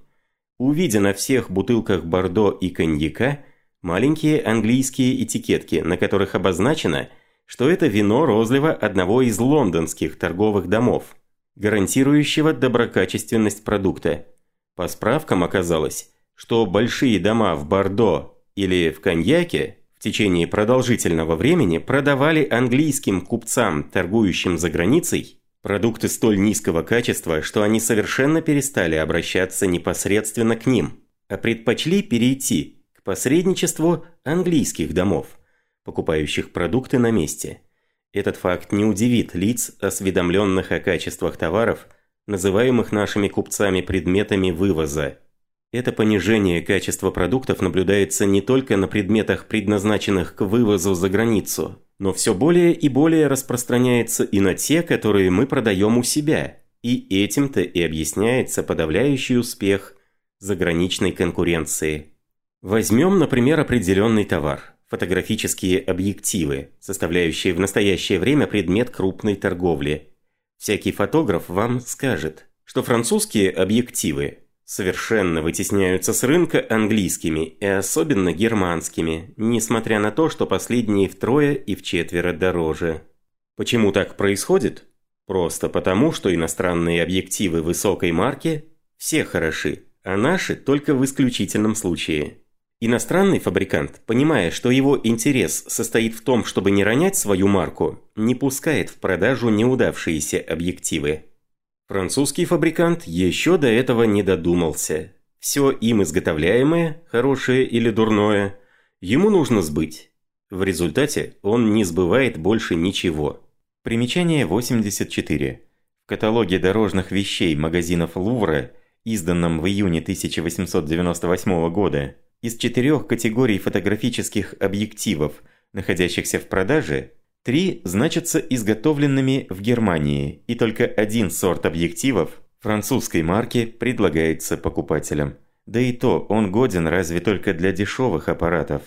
Увидя на всех бутылках бордо и коньяка маленькие английские этикетки, на которых обозначено, что это вино розлива одного из лондонских торговых домов, гарантирующего доброкачественность продукта. По справкам оказалось, что большие дома в Бордо или в коньяке в течение продолжительного времени продавали английским купцам, торгующим за границей, продукты столь низкого качества, что они совершенно перестали обращаться непосредственно к ним, а предпочли перейти к посредничеству английских домов, покупающих продукты на месте. Этот факт не удивит лиц, осведомленных о качествах товаров, называемых нашими купцами предметами вывоза. Это понижение качества продуктов наблюдается не только на предметах, предназначенных к вывозу за границу, но все более и более распространяется и на те, которые мы продаем у себя. И этим-то и объясняется подавляющий успех заграничной конкуренции. Возьмем, например, определенный товар – фотографические объективы, составляющие в настоящее время предмет крупной торговли. Всякий фотограф вам скажет, что французские объективы совершенно вытесняются с рынка английскими и особенно германскими, несмотря на то, что последние втрое и вчетверо дороже. Почему так происходит? Просто потому, что иностранные объективы высокой марки все хороши, а наши только в исключительном случае. Иностранный фабрикант, понимая, что его интерес состоит в том, чтобы не ронять свою марку, не пускает в продажу неудавшиеся объективы. Французский фабрикант еще до этого не додумался. Все им изготовляемое, хорошее или дурное, ему нужно сбыть. В результате он не сбывает больше ничего. Примечание 84. В каталоге дорожных вещей магазинов Лувра, изданном в июне 1898 года, из четырех категорий фотографических объективов, находящихся в продаже, Три значатся изготовленными в Германии, и только один сорт объективов французской марки предлагается покупателям. Да и то он годен разве только для дешевых аппаратов.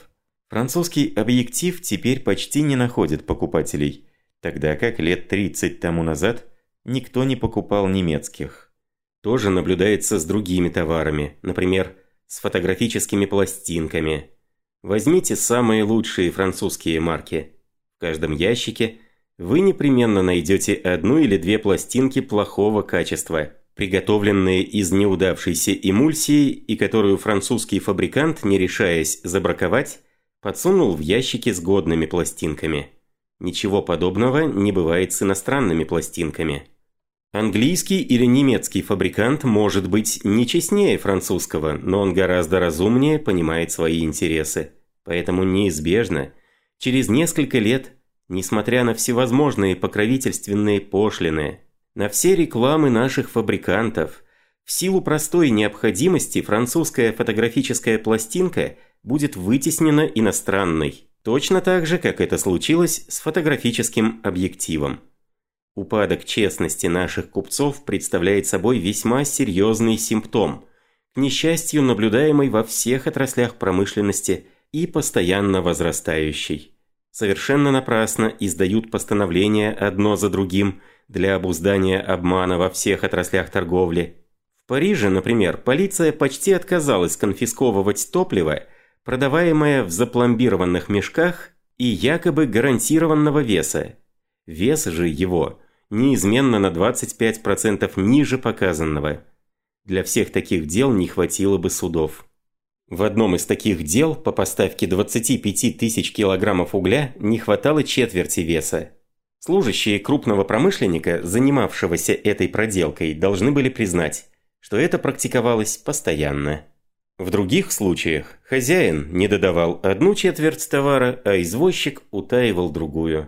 Французский объектив теперь почти не находит покупателей, тогда как лет 30 тому назад никто не покупал немецких. Тоже наблюдается с другими товарами, например, с фотографическими пластинками. Возьмите самые лучшие французские марки – каждом ящике вы непременно найдете одну или две пластинки плохого качества, приготовленные из неудавшейся эмульсии и которую французский фабрикант, не решаясь забраковать, подсунул в ящики с годными пластинками. Ничего подобного не бывает с иностранными пластинками. Английский или немецкий фабрикант может быть не честнее французского, но он гораздо разумнее понимает свои интересы. Поэтому неизбежно – Через несколько лет, несмотря на всевозможные покровительственные пошлины, на все рекламы наших фабрикантов, в силу простой необходимости французская фотографическая пластинка будет вытеснена иностранной, точно так же, как это случилось с фотографическим объективом. Упадок честности наших купцов представляет собой весьма серьезный симптом, к несчастью наблюдаемый во всех отраслях промышленности и постоянно возрастающий. совершенно напрасно издают постановления одно за другим для обуздания обмана во всех отраслях торговли. В Париже, например, полиция почти отказалась конфисковывать топливо, продаваемое в запломбированных мешках и якобы гарантированного веса. Вес же его неизменно на 25% ниже показанного. Для всех таких дел не хватило бы судов. В одном из таких дел по поставке 25 тысяч килограммов угля не хватало четверти веса. Служащие крупного промышленника, занимавшегося этой проделкой, должны были признать, что это практиковалось постоянно. В других случаях хозяин не додавал одну четверть товара, а извозчик утаивал другую.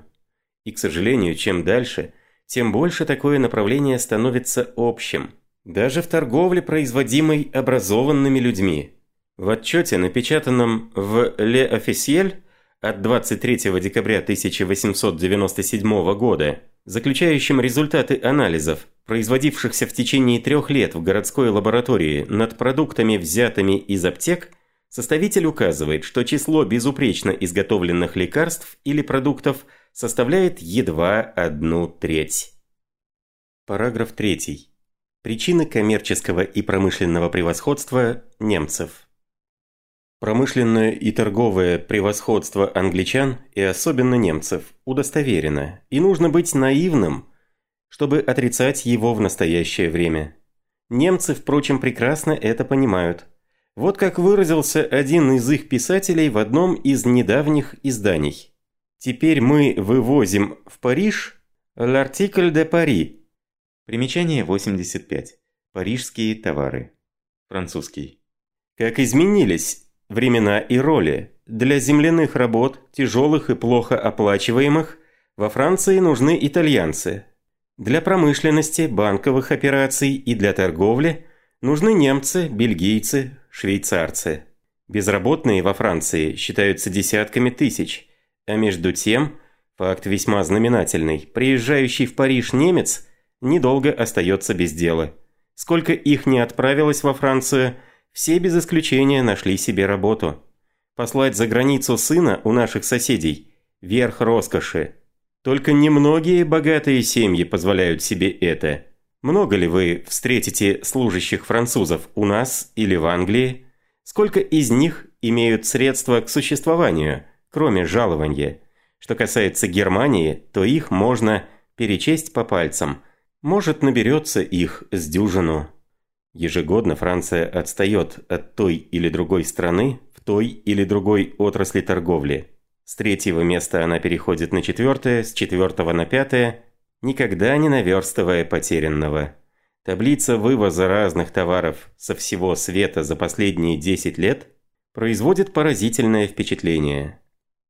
И, к сожалению, чем дальше, тем больше такое направление становится общим. Даже в торговле, производимой образованными людьми. В отчете, напечатанном в «Le Officiel» от 23 декабря 1897 года, заключающем результаты анализов, производившихся в течение трех лет в городской лаборатории над продуктами, взятыми из аптек, составитель указывает, что число безупречно изготовленных лекарств или продуктов составляет едва одну треть. Параграф 3. Причины коммерческого и промышленного превосходства немцев. Промышленное и торговое превосходство англичан и особенно немцев удостоверено, и нужно быть наивным – чтобы отрицать его в настоящее время. Немцы, впрочем, прекрасно это понимают. Вот как выразился один из их писателей в одном из недавних изданий. «Теперь мы вывозим в Париж l'article de Paris». Примечание 85. Парижские товары. Французский. Как изменились времена и роли. Для земляных работ, тяжелых и плохо оплачиваемых, во Франции нужны итальянцы, для промышленности, банковых операций и для торговли нужны немцы, бельгийцы, швейцарцы. Безработные во Франции считаются десятками тысяч, а между тем, факт весьма знаменательный, приезжающий в Париж немец недолго остается без дела. Сколько их не отправилось во Францию, все без исключения нашли себе работу. Послать за границу сына у наших соседей – верх роскоши – только немногие богатые семьи позволяют себе это. Много ли вы встретите служащих французов у нас или в Англии? Сколько из них имеют средства к существованию, кроме жалования? Что касается Германии, то их можно перечесть по пальцам. Может, наберется их с дюжину. Ежегодно Франция отстает от той или другой страны в той или другой отрасли торговли. С третьего места она переходит на четвертое, с четвертого на пятое, никогда не наверстывая потерянного. Таблица вывоза разных товаров со всего света за последние 10 лет производит поразительное впечатление.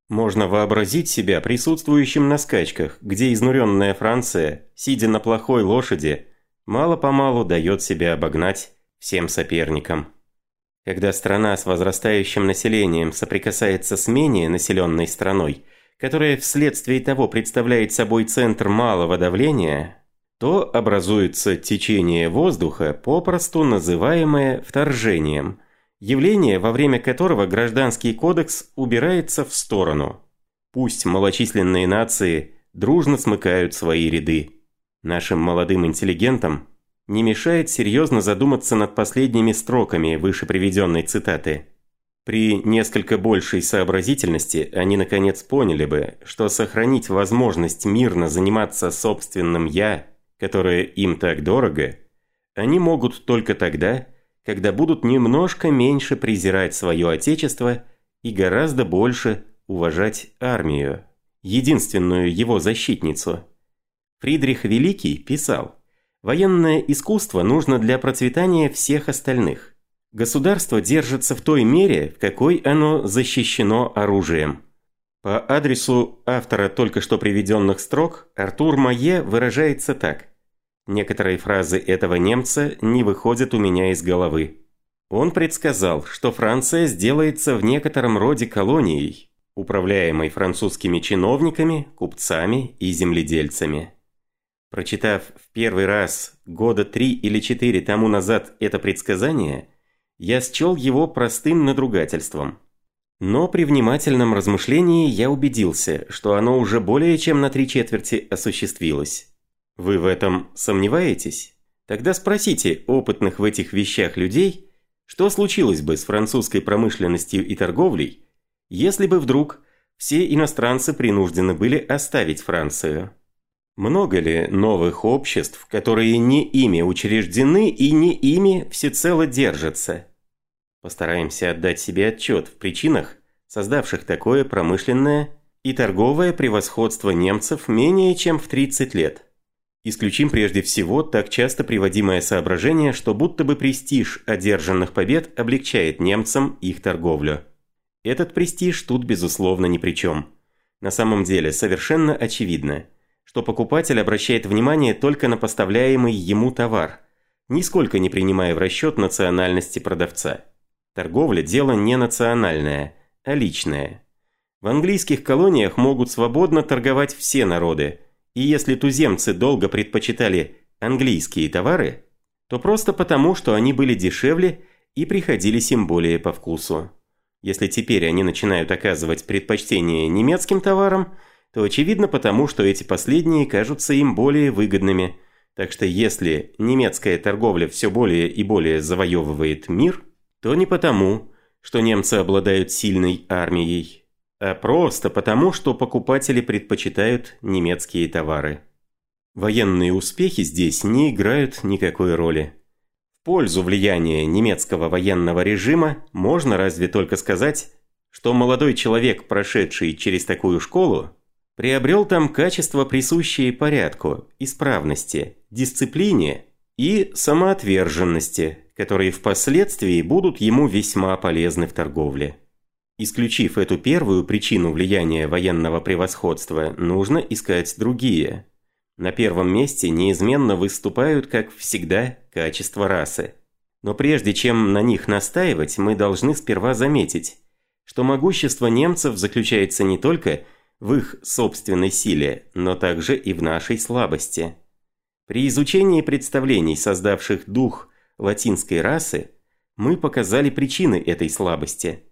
Можно вообразить себя присутствующим на скачках, где изнуренная Франция, сидя на плохой лошади, мало-помалу дает себя обогнать всем соперникам. Когда страна с возрастающим населением соприкасается с менее населенной страной, которая вследствие того представляет собой центр малого давления, то образуется течение воздуха, попросту называемое вторжением, явление, во время которого гражданский кодекс убирается в сторону. Пусть малочисленные нации дружно смыкают свои ряды. Нашим молодым интеллигентам не мешает серьезно задуматься над последними строками выше приведенной цитаты. При несколько большей сообразительности они наконец поняли бы, что сохранить возможность мирно заниматься собственным «я», которое им так дорого, они могут только тогда, когда будут немножко меньше презирать свое отечество и гораздо больше уважать армию, единственную его защитницу. Фридрих Великий писал – Военное искусство нужно для процветания всех остальных. Государство держится в той мере, в какой оно защищено оружием. По адресу автора только что приведенных строк Артур Майе выражается так. Некоторые фразы этого немца не выходят у меня из головы. Он предсказал, что Франция сделается в некотором роде колонией, управляемой французскими чиновниками, купцами и земледельцами. Прочитав в первый раз года три или четыре тому назад это предсказание, я счел его простым надругательством. Но при внимательном размышлении я убедился, что оно уже более чем на три четверти осуществилось. Вы в этом сомневаетесь? Тогда спросите опытных в этих вещах людей, что случилось бы с французской промышленностью и торговлей, если бы вдруг все иностранцы принуждены были оставить Францию. Много ли новых обществ, которые не ими учреждены и не ими всецело держатся? Постараемся отдать себе отчет в причинах, создавших такое промышленное и торговое превосходство немцев менее чем в 30 лет. Исключим прежде всего так часто приводимое соображение, что будто бы престиж одержанных побед облегчает немцам их торговлю. Этот престиж тут безусловно ни при чем. На самом деле совершенно очевидно, что покупатель обращает внимание только на поставляемый ему товар, нисколько не принимая в расчет национальности продавца. Торговля – дело не национальное, а личное. В английских колониях могут свободно торговать все народы, и если туземцы долго предпочитали английские товары, то просто потому, что они были дешевле и приходились им более по вкусу. Если теперь они начинают оказывать предпочтение немецким товарам, то очевидно потому, что эти последние кажутся им более выгодными. Так что если немецкая торговля все более и более завоевывает мир – то не потому, что немцы обладают сильной армией, а просто потому, что покупатели предпочитают немецкие товары. Военные успехи здесь не играют никакой роли. В пользу влияния немецкого военного режима можно разве только сказать, что молодой человек, прошедший через такую школу, приобрел там качества, присущие порядку, исправности, дисциплине и самоотверженности, которые впоследствии будут ему весьма полезны в торговле. Исключив эту первую причину влияния военного превосходства, нужно искать другие. На первом месте неизменно выступают, как всегда, качества расы. Но прежде чем на них настаивать, мы должны сперва заметить, что могущество немцев заключается не только в их собственной силе, но также и в нашей слабости. При изучении представлений, создавших дух латинской расы, мы показали причины этой слабости.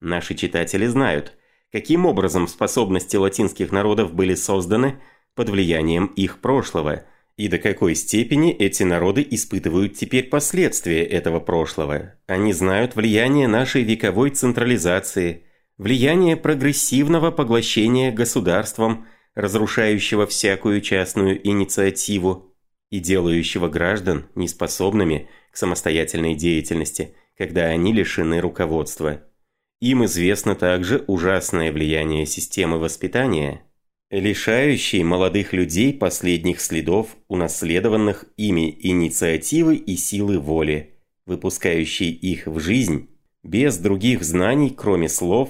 Наши читатели знают, каким образом способности латинских народов были созданы под влиянием их прошлого, и до какой степени эти народы испытывают теперь последствия этого прошлого. Они знают влияние нашей вековой централизации, влияние прогрессивного поглощения государством, разрушающего всякую частную инициативу и делающего граждан неспособными к самостоятельной деятельности, когда они лишены руководства. Им известно также ужасное влияние системы воспитания, лишающей молодых людей последних следов, унаследованных ими инициативы и силы воли, выпускающей их в жизнь без других знаний, кроме слов,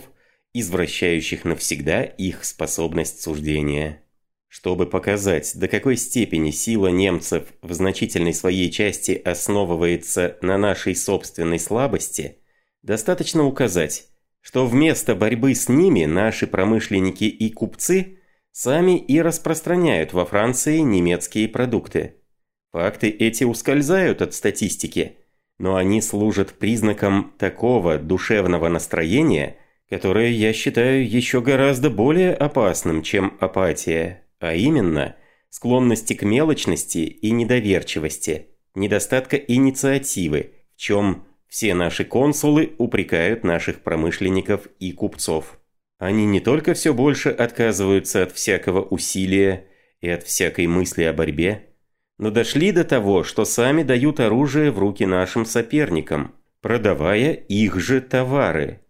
извращающих навсегда их способность суждения. Чтобы показать, до какой степени сила немцев в значительной своей части основывается на нашей собственной слабости, достаточно указать, что вместо борьбы с ними наши промышленники и купцы сами и распространяют во Франции немецкие продукты. Факты эти ускользают от статистики, но они служат признаком такого душевного настроения, которое я считаю еще гораздо более опасным, чем апатия а именно склонности к мелочности и недоверчивости, недостатка инициативы, в чем все наши консулы упрекают наших промышленников и купцов. Они не только все больше отказываются от всякого усилия и от всякой мысли о борьбе, но дошли до того, что сами дают оружие в руки нашим соперникам, продавая их же товары.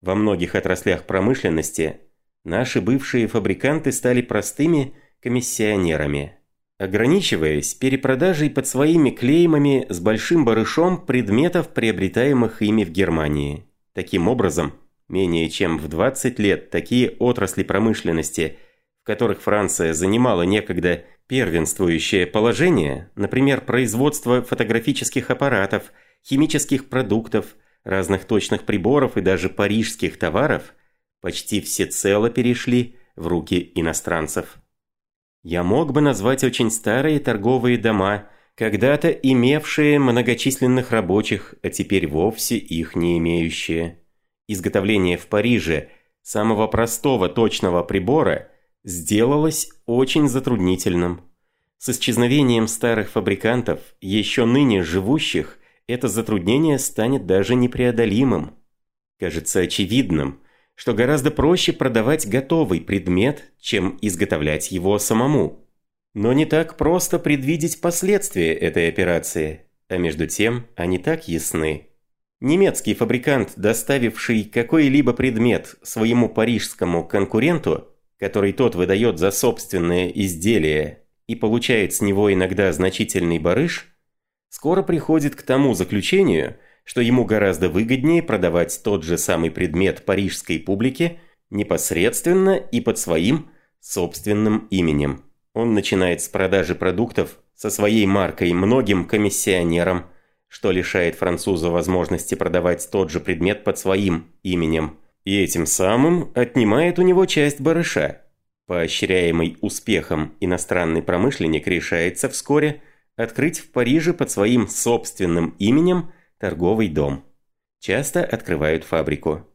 Во многих отраслях промышленности наши бывшие фабриканты стали простыми комиссионерами, ограничиваясь перепродажей под своими клеймами с большим барышом предметов, приобретаемых ими в Германии. Таким образом, менее чем в 20 лет такие отрасли промышленности, в которых Франция занимала некогда первенствующее положение, например, производство фотографических аппаратов, химических продуктов, разных точных приборов и даже парижских товаров – почти всецело перешли в руки иностранцев. Я мог бы назвать очень старые торговые дома, когда-то имевшие многочисленных рабочих, а теперь вовсе их не имеющие. изготовление в Париже самого простого точного прибора сделалось очень затруднительным. С исчезновением старых фабрикантов, еще ныне живущих, это затруднение станет даже непреодолимым. Кажется очевидным, что гораздо проще продавать готовый предмет, чем изготовлять его самому. Но не так просто предвидеть последствия этой операции, а между тем они так ясны. Немецкий фабрикант, доставивший какой-либо предмет своему парижскому конкуренту, который тот выдает за собственное изделие и получает с него иногда значительный барыш, скоро приходит к тому заключению, что ему гораздо выгоднее продавать тот же самый предмет парижской публике непосредственно и под своим собственным именем. Он начинает с продажи продуктов со своей маркой многим комиссионерам, что лишает француза возможности продавать тот же предмет под своим именем, и этим самым отнимает у него часть барыша. Поощряемый успехом иностранный промышленник решается вскоре открыть в Париже под своим собственным именем торговый дом. Часто открывают фабрику.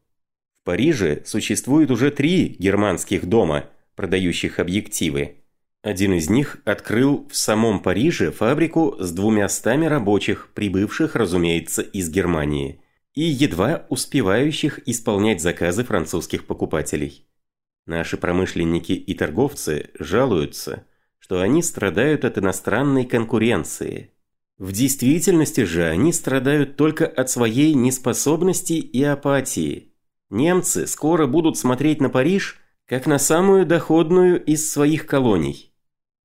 В Париже существует уже три германских дома, продающих объективы. Один из них открыл в самом Париже фабрику с двумястами рабочих, прибывших, разумеется, из Германии, и едва успевающих исполнять заказы французских покупателей. Наши промышленники и торговцы жалуются, что они страдают от иностранной конкуренции. В действительности же они страдают только от своей неспособности и апатии. Немцы скоро будут смотреть на Париж как на самую доходную из своих колоний.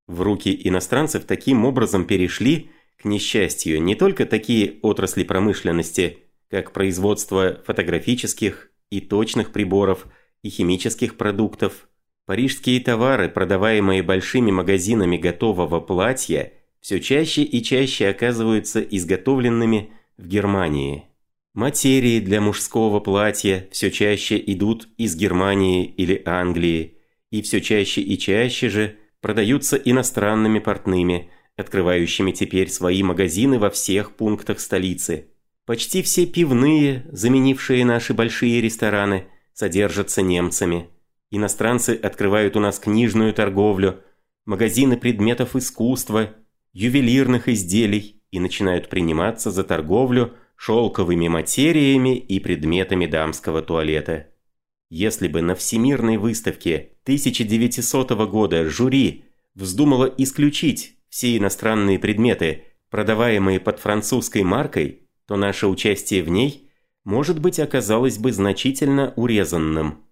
В руки иностранцев таким образом перешли, к несчастью, не только такие отрасли промышленности, как производство фотографических и точных приборов и химических продуктов. Парижские товары, продаваемые большими магазинами готового платья, все чаще и чаще оказываются изготовленными в Германии. Материи для мужского платья все чаще идут из Германии или Англии, и все чаще и чаще же – продаются иностранными портными, открывающими теперь свои магазины во всех пунктах столицы. Почти все пивные, заменившие наши большие рестораны, содержатся немцами. Иностранцы открывают у нас книжную торговлю, магазины предметов искусства, ювелирных изделий и начинают приниматься за торговлю шелковыми материями и предметами дамского туалета. Если бы на Всемирной выставке 1900 года жюри вздумало исключить все иностранные предметы, продаваемые под французской маркой, то наше участие в ней, может быть, оказалось бы значительно урезанным.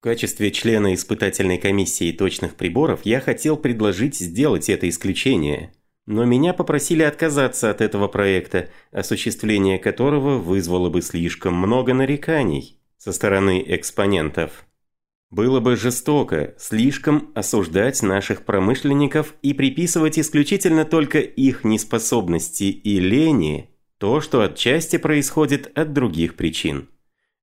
В качестве члена испытательной комиссии точных приборов я хотел предложить сделать это исключение, но меня попросили отказаться от этого проекта, осуществление которого вызвало бы слишком много нареканий со стороны экспонентов. Было бы жестоко слишком осуждать наших промышленников и приписывать исключительно только их неспособности и лени то, что отчасти происходит от других причин.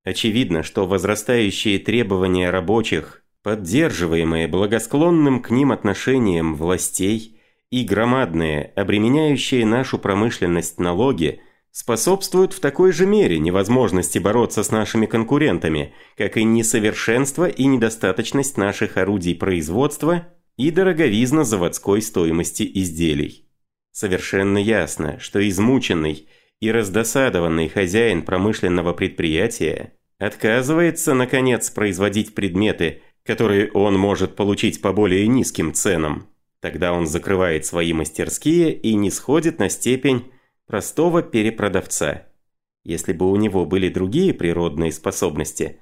Очевидно, что возрастающие требования рабочих, поддерживаемые благосклонным к ним отношением властей и громадные, обременяющие нашу промышленность налоги – способствуют в такой же мере невозможности бороться с нашими конкурентами, как и несовершенство и недостаточность наших орудий производства и дороговизна заводской стоимости изделий. Совершенно ясно, что измученный и раздосадованный хозяин промышленного предприятия отказывается, наконец, производить предметы, которые он может получить по более низким ценам. Тогда он закрывает свои мастерские и не сходит на степень простого перепродавца. Если бы у него были другие природные способности,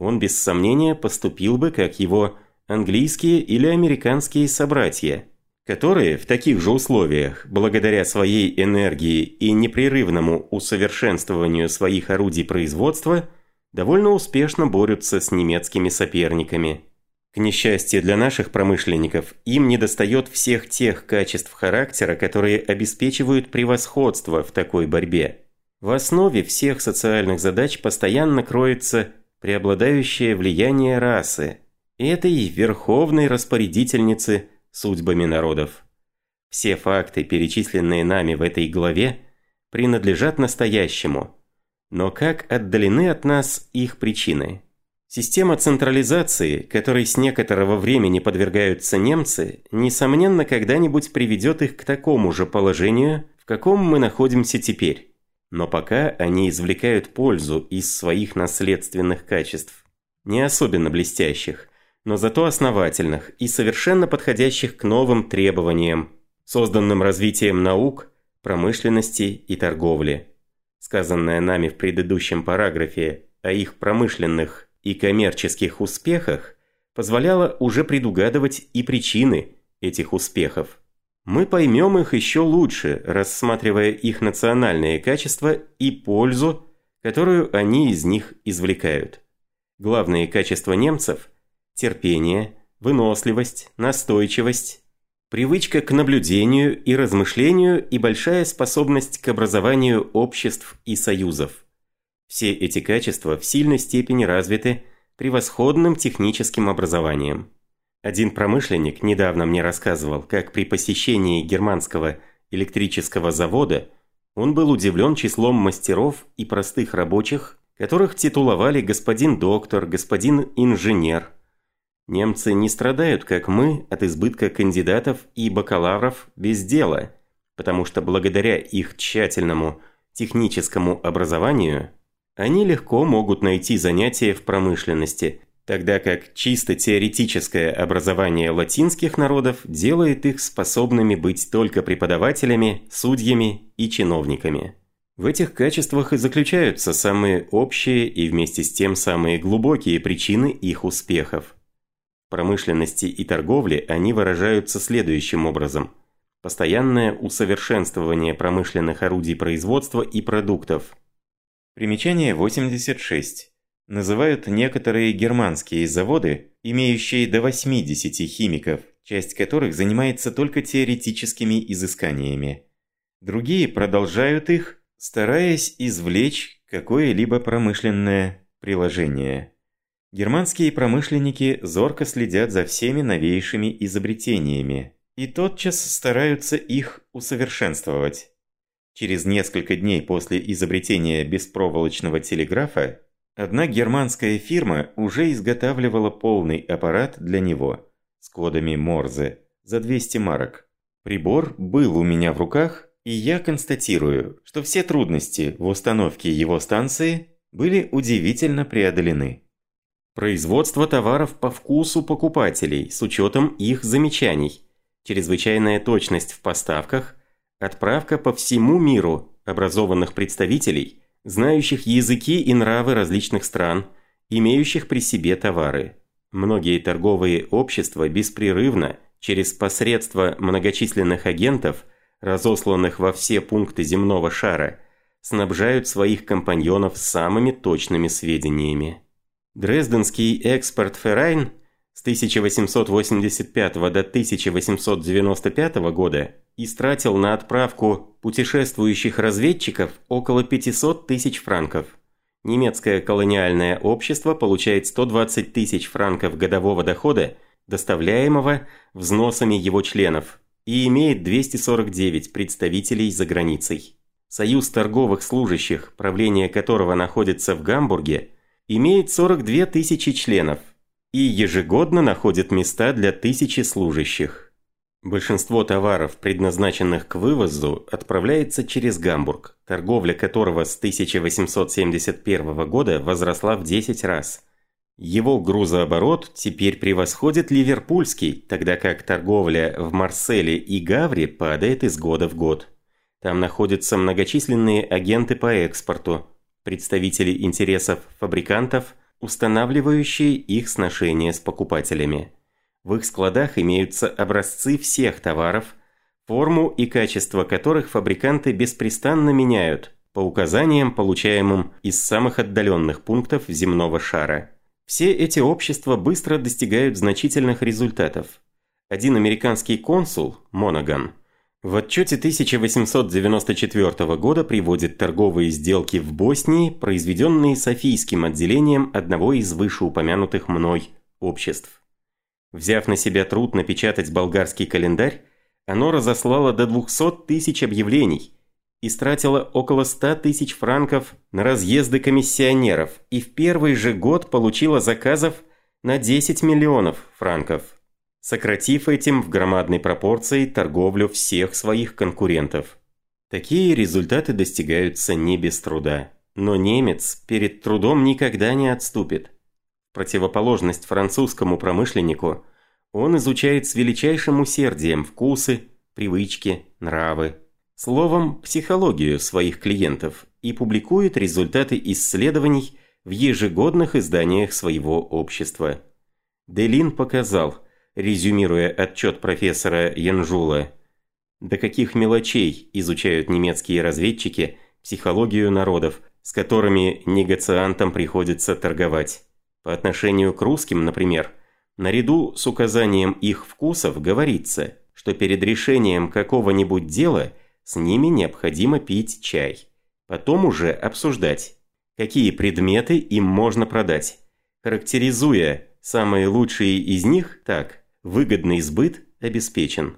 он без сомнения поступил бы как его английские или американские собратья, которые в таких же условиях, благодаря своей энергии и непрерывному усовершенствованию своих орудий производства, довольно успешно борются с немецкими соперниками. К несчастью для наших промышленников, им недостает всех тех качеств характера, которые обеспечивают превосходство в такой борьбе. В основе всех социальных задач постоянно кроется преобладающее влияние расы, этой верховной распорядительницы судьбами народов. Все факты, перечисленные нами в этой главе, принадлежат настоящему, Но как отдалены от нас их причины? Система централизации, которой с некоторого времени подвергаются немцы, несомненно, когда-нибудь приведет их к такому же положению, в каком мы находимся теперь. Но пока они извлекают пользу из своих наследственных качеств, не особенно блестящих, но зато основательных и совершенно подходящих к новым требованиям, созданным развитием наук, промышленности и торговли. Сказанное нами в предыдущем параграфе о их промышленных и коммерческих успехах позволяло уже предугадывать и причины этих успехов. Мы поймем их еще лучше, рассматривая их национальные качества и пользу, которую они из них извлекают. Главные качества немцев – терпение, выносливость, настойчивость, привычка к наблюдению и размышлению и большая способность к образованию обществ и союзов. Все эти качества в сильной степени развиты превосходным техническим образованием. Один промышленник недавно мне рассказывал, как при посещении германского электрического завода он был удивлен числом мастеров и простых рабочих, которых титуловали господин доктор, господин инженер. Немцы не страдают, как мы, от избытка кандидатов и бакалавров без дела, потому что благодаря их тщательному техническому образованию они легко могут найти занятия в промышленности, тогда как чисто теоретическое образование латинских народов делает их способными быть только преподавателями, судьями и чиновниками. В этих качествах и заключаются самые общие и вместе с тем самые глубокие причины их успехов. В промышленности и торговле они выражаются следующим образом. Постоянное усовершенствование промышленных орудий производства и продуктов – Примечание 86. Называют некоторые германские заводы, имеющие до 80 химиков, часть которых занимается только теоретическими изысканиями. Другие продолжают их, стараясь извлечь какое-либо промышленное приложение. Германские промышленники зорко следят за всеми новейшими изобретениями и тотчас стараются их усовершенствовать. Через несколько дней после изобретения беспроволочного телеграфа, одна германская фирма уже изготавливала полный аппарат для него с кодами Морзе за 200 марок. Прибор был у меня в руках, и я констатирую, что все трудности в установке его станции были удивительно преодолены. Производство товаров по вкусу покупателей с учетом их замечаний, чрезвычайная точность в поставках – Отправка по всему миру образованных представителей, знающих языки и нравы различных стран, имеющих при себе товары. Многие торговые общества беспрерывно, через посредство многочисленных агентов, разосланных во все пункты земного шара, снабжают своих компаньонов самыми точными сведениями. Дрезденский экспорт Феррайн с 1885 до 1895 года истратил на отправку путешествующих разведчиков около 500 тысяч франков. Немецкое колониальное общество получает 120 тысяч франков годового дохода, доставляемого взносами его членов, и имеет 249 представителей за границей. Союз торговых служащих, правление которого находится в Гамбурге, имеет 42 тысячи членов и ежегодно находит места для тысячи служащих. Большинство товаров, предназначенных к вывозу, отправляется через Гамбург, торговля которого с 1871 года возросла в 10 раз. Его грузооборот теперь превосходит ливерпульский, тогда как торговля в Марселе и Гавре падает из года в год. Там находятся многочисленные агенты по экспорту, представители интересов фабрикантов, устанавливающие их сношения с покупателями. В их складах имеются образцы всех товаров, форму и качество которых фабриканты беспрестанно меняют по указаниям, получаемым из самых отдаленных пунктов земного шара. Все эти общества быстро достигают значительных результатов. Один американский консул, Монаган, в отчете 1894 года приводит торговые сделки в Боснии, произведенные Софийским отделением одного из вышеупомянутых мной обществ. Взяв на себя труд напечатать болгарский календарь, оно разослало до 200 тысяч объявлений истратила около 100 тысяч франков на разъезды комиссионеров и в первый же год получила заказов на 10 миллионов франков, сократив этим в громадной пропорции торговлю всех своих конкурентов. Такие результаты достигаются не без труда. Но немец перед трудом никогда не отступит. Противоположность французскому промышленнику, он изучает с величайшим усердием вкусы, привычки, нравы, словом, психологию своих клиентов и публикует результаты исследований в ежегодных изданиях своего общества. Делин показал, резюмируя отчет профессора Янжула, до каких мелочей изучают немецкие разведчики психологию народов, с которыми негациантам приходится торговать. По отношению к русским, например, наряду с указанием их вкусов говорится, что перед решением какого-нибудь дела с ними необходимо пить чай. Потом уже обсуждать, какие предметы им можно продать, характеризуя самые лучшие из них так «выгодный сбыт обеспечен».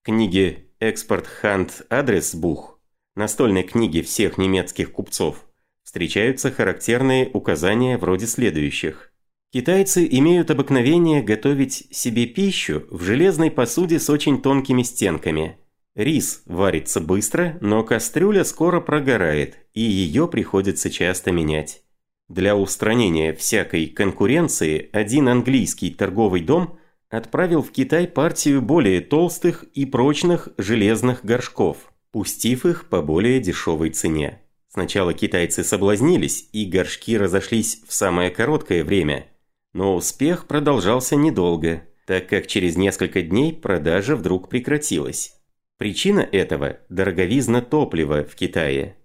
В книге «Экспорт Хант Адрес Бух» настольной книге всех немецких купцов встречаются характерные указания вроде следующих. Китайцы имеют обыкновение готовить себе пищу в железной посуде с очень тонкими стенками. Рис варится быстро, но кастрюля скоро прогорает, и ее приходится часто менять. Для устранения всякой конкуренции один английский торговый дом отправил в Китай партию более толстых и прочных железных горшков, пустив их по более дешевой цене. Сначала китайцы соблазнились, и горшки разошлись в самое короткое время. Но успех продолжался недолго, так как через несколько дней продажа вдруг прекратилась. Причина этого – дороговизна топлива в Китае.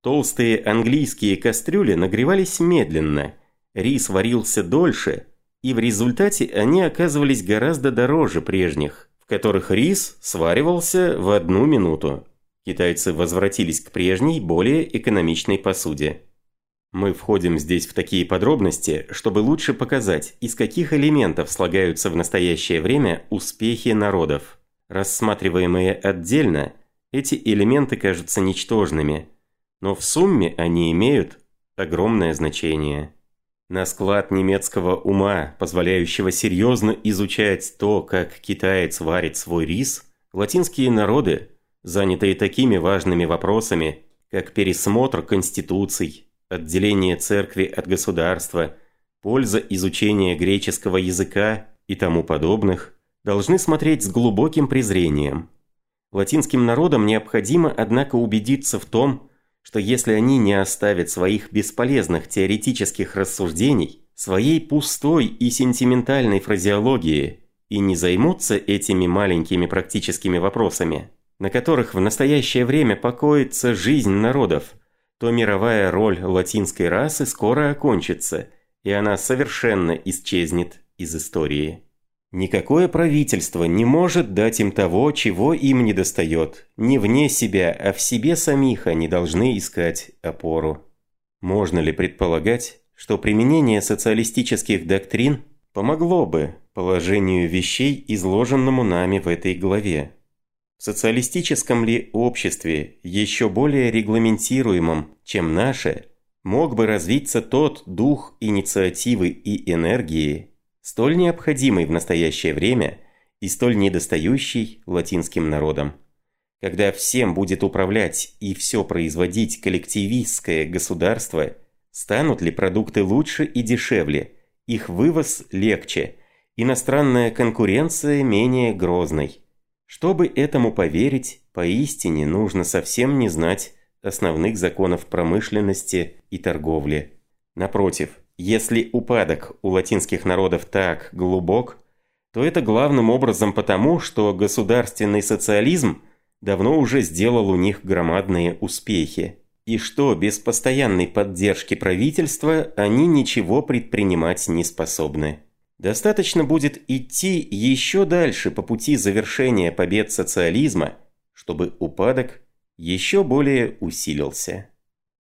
Толстые английские кастрюли нагревались медленно, рис варился дольше, и в результате они оказывались гораздо дороже прежних, в которых рис сваривался в одну минуту. Китайцы возвратились к прежней, более экономичной посуде. Мы входим здесь в такие подробности, чтобы лучше показать, из каких элементов слагаются в настоящее время успехи народов. Рассматриваемые отдельно, эти элементы кажутся ничтожными, но в сумме они имеют огромное значение. На склад немецкого ума, позволяющего серьезно изучать то, как китаец варит свой рис, латинские народы занятые такими важными вопросами, как пересмотр конституций, отделение церкви от государства, польза изучения греческого языка и тому подобных, должны смотреть с глубоким презрением. Латинским народам необходимо, однако, убедиться в том, что если они не оставят своих бесполезных теоретических рассуждений, своей пустой и сентиментальной фразеологии и не займутся этими маленькими практическими вопросами, на которых в настоящее время покоится жизнь народов, то мировая роль латинской расы скоро окончится, и она совершенно исчезнет из истории. Никакое правительство не может дать им того, чего им недостает. Не вне себя, а в себе самих они должны искать опору. Можно ли предполагать, что применение социалистических доктрин помогло бы положению вещей, изложенному нами в этой главе? В социалистическом ли обществе, еще более регламентируемом, чем наше, мог бы развиться тот дух инициативы и энергии, столь необходимый в настоящее время и столь недостающий латинским народам? Когда всем будет управлять и все производить коллективистское государство, станут ли продукты лучше и дешевле, их вывоз легче, иностранная конкуренция менее грозной? Чтобы этому поверить, поистине нужно совсем не знать основных законов промышленности и торговли. Напротив, если упадок у латинских народов так глубок, то это главным образом потому, что государственный социализм давно уже сделал у них громадные успехи, и что без постоянной поддержки правительства они ничего предпринимать не способны. Достаточно будет идти еще дальше по пути завершения побед социализма, чтобы упадок еще более усилился.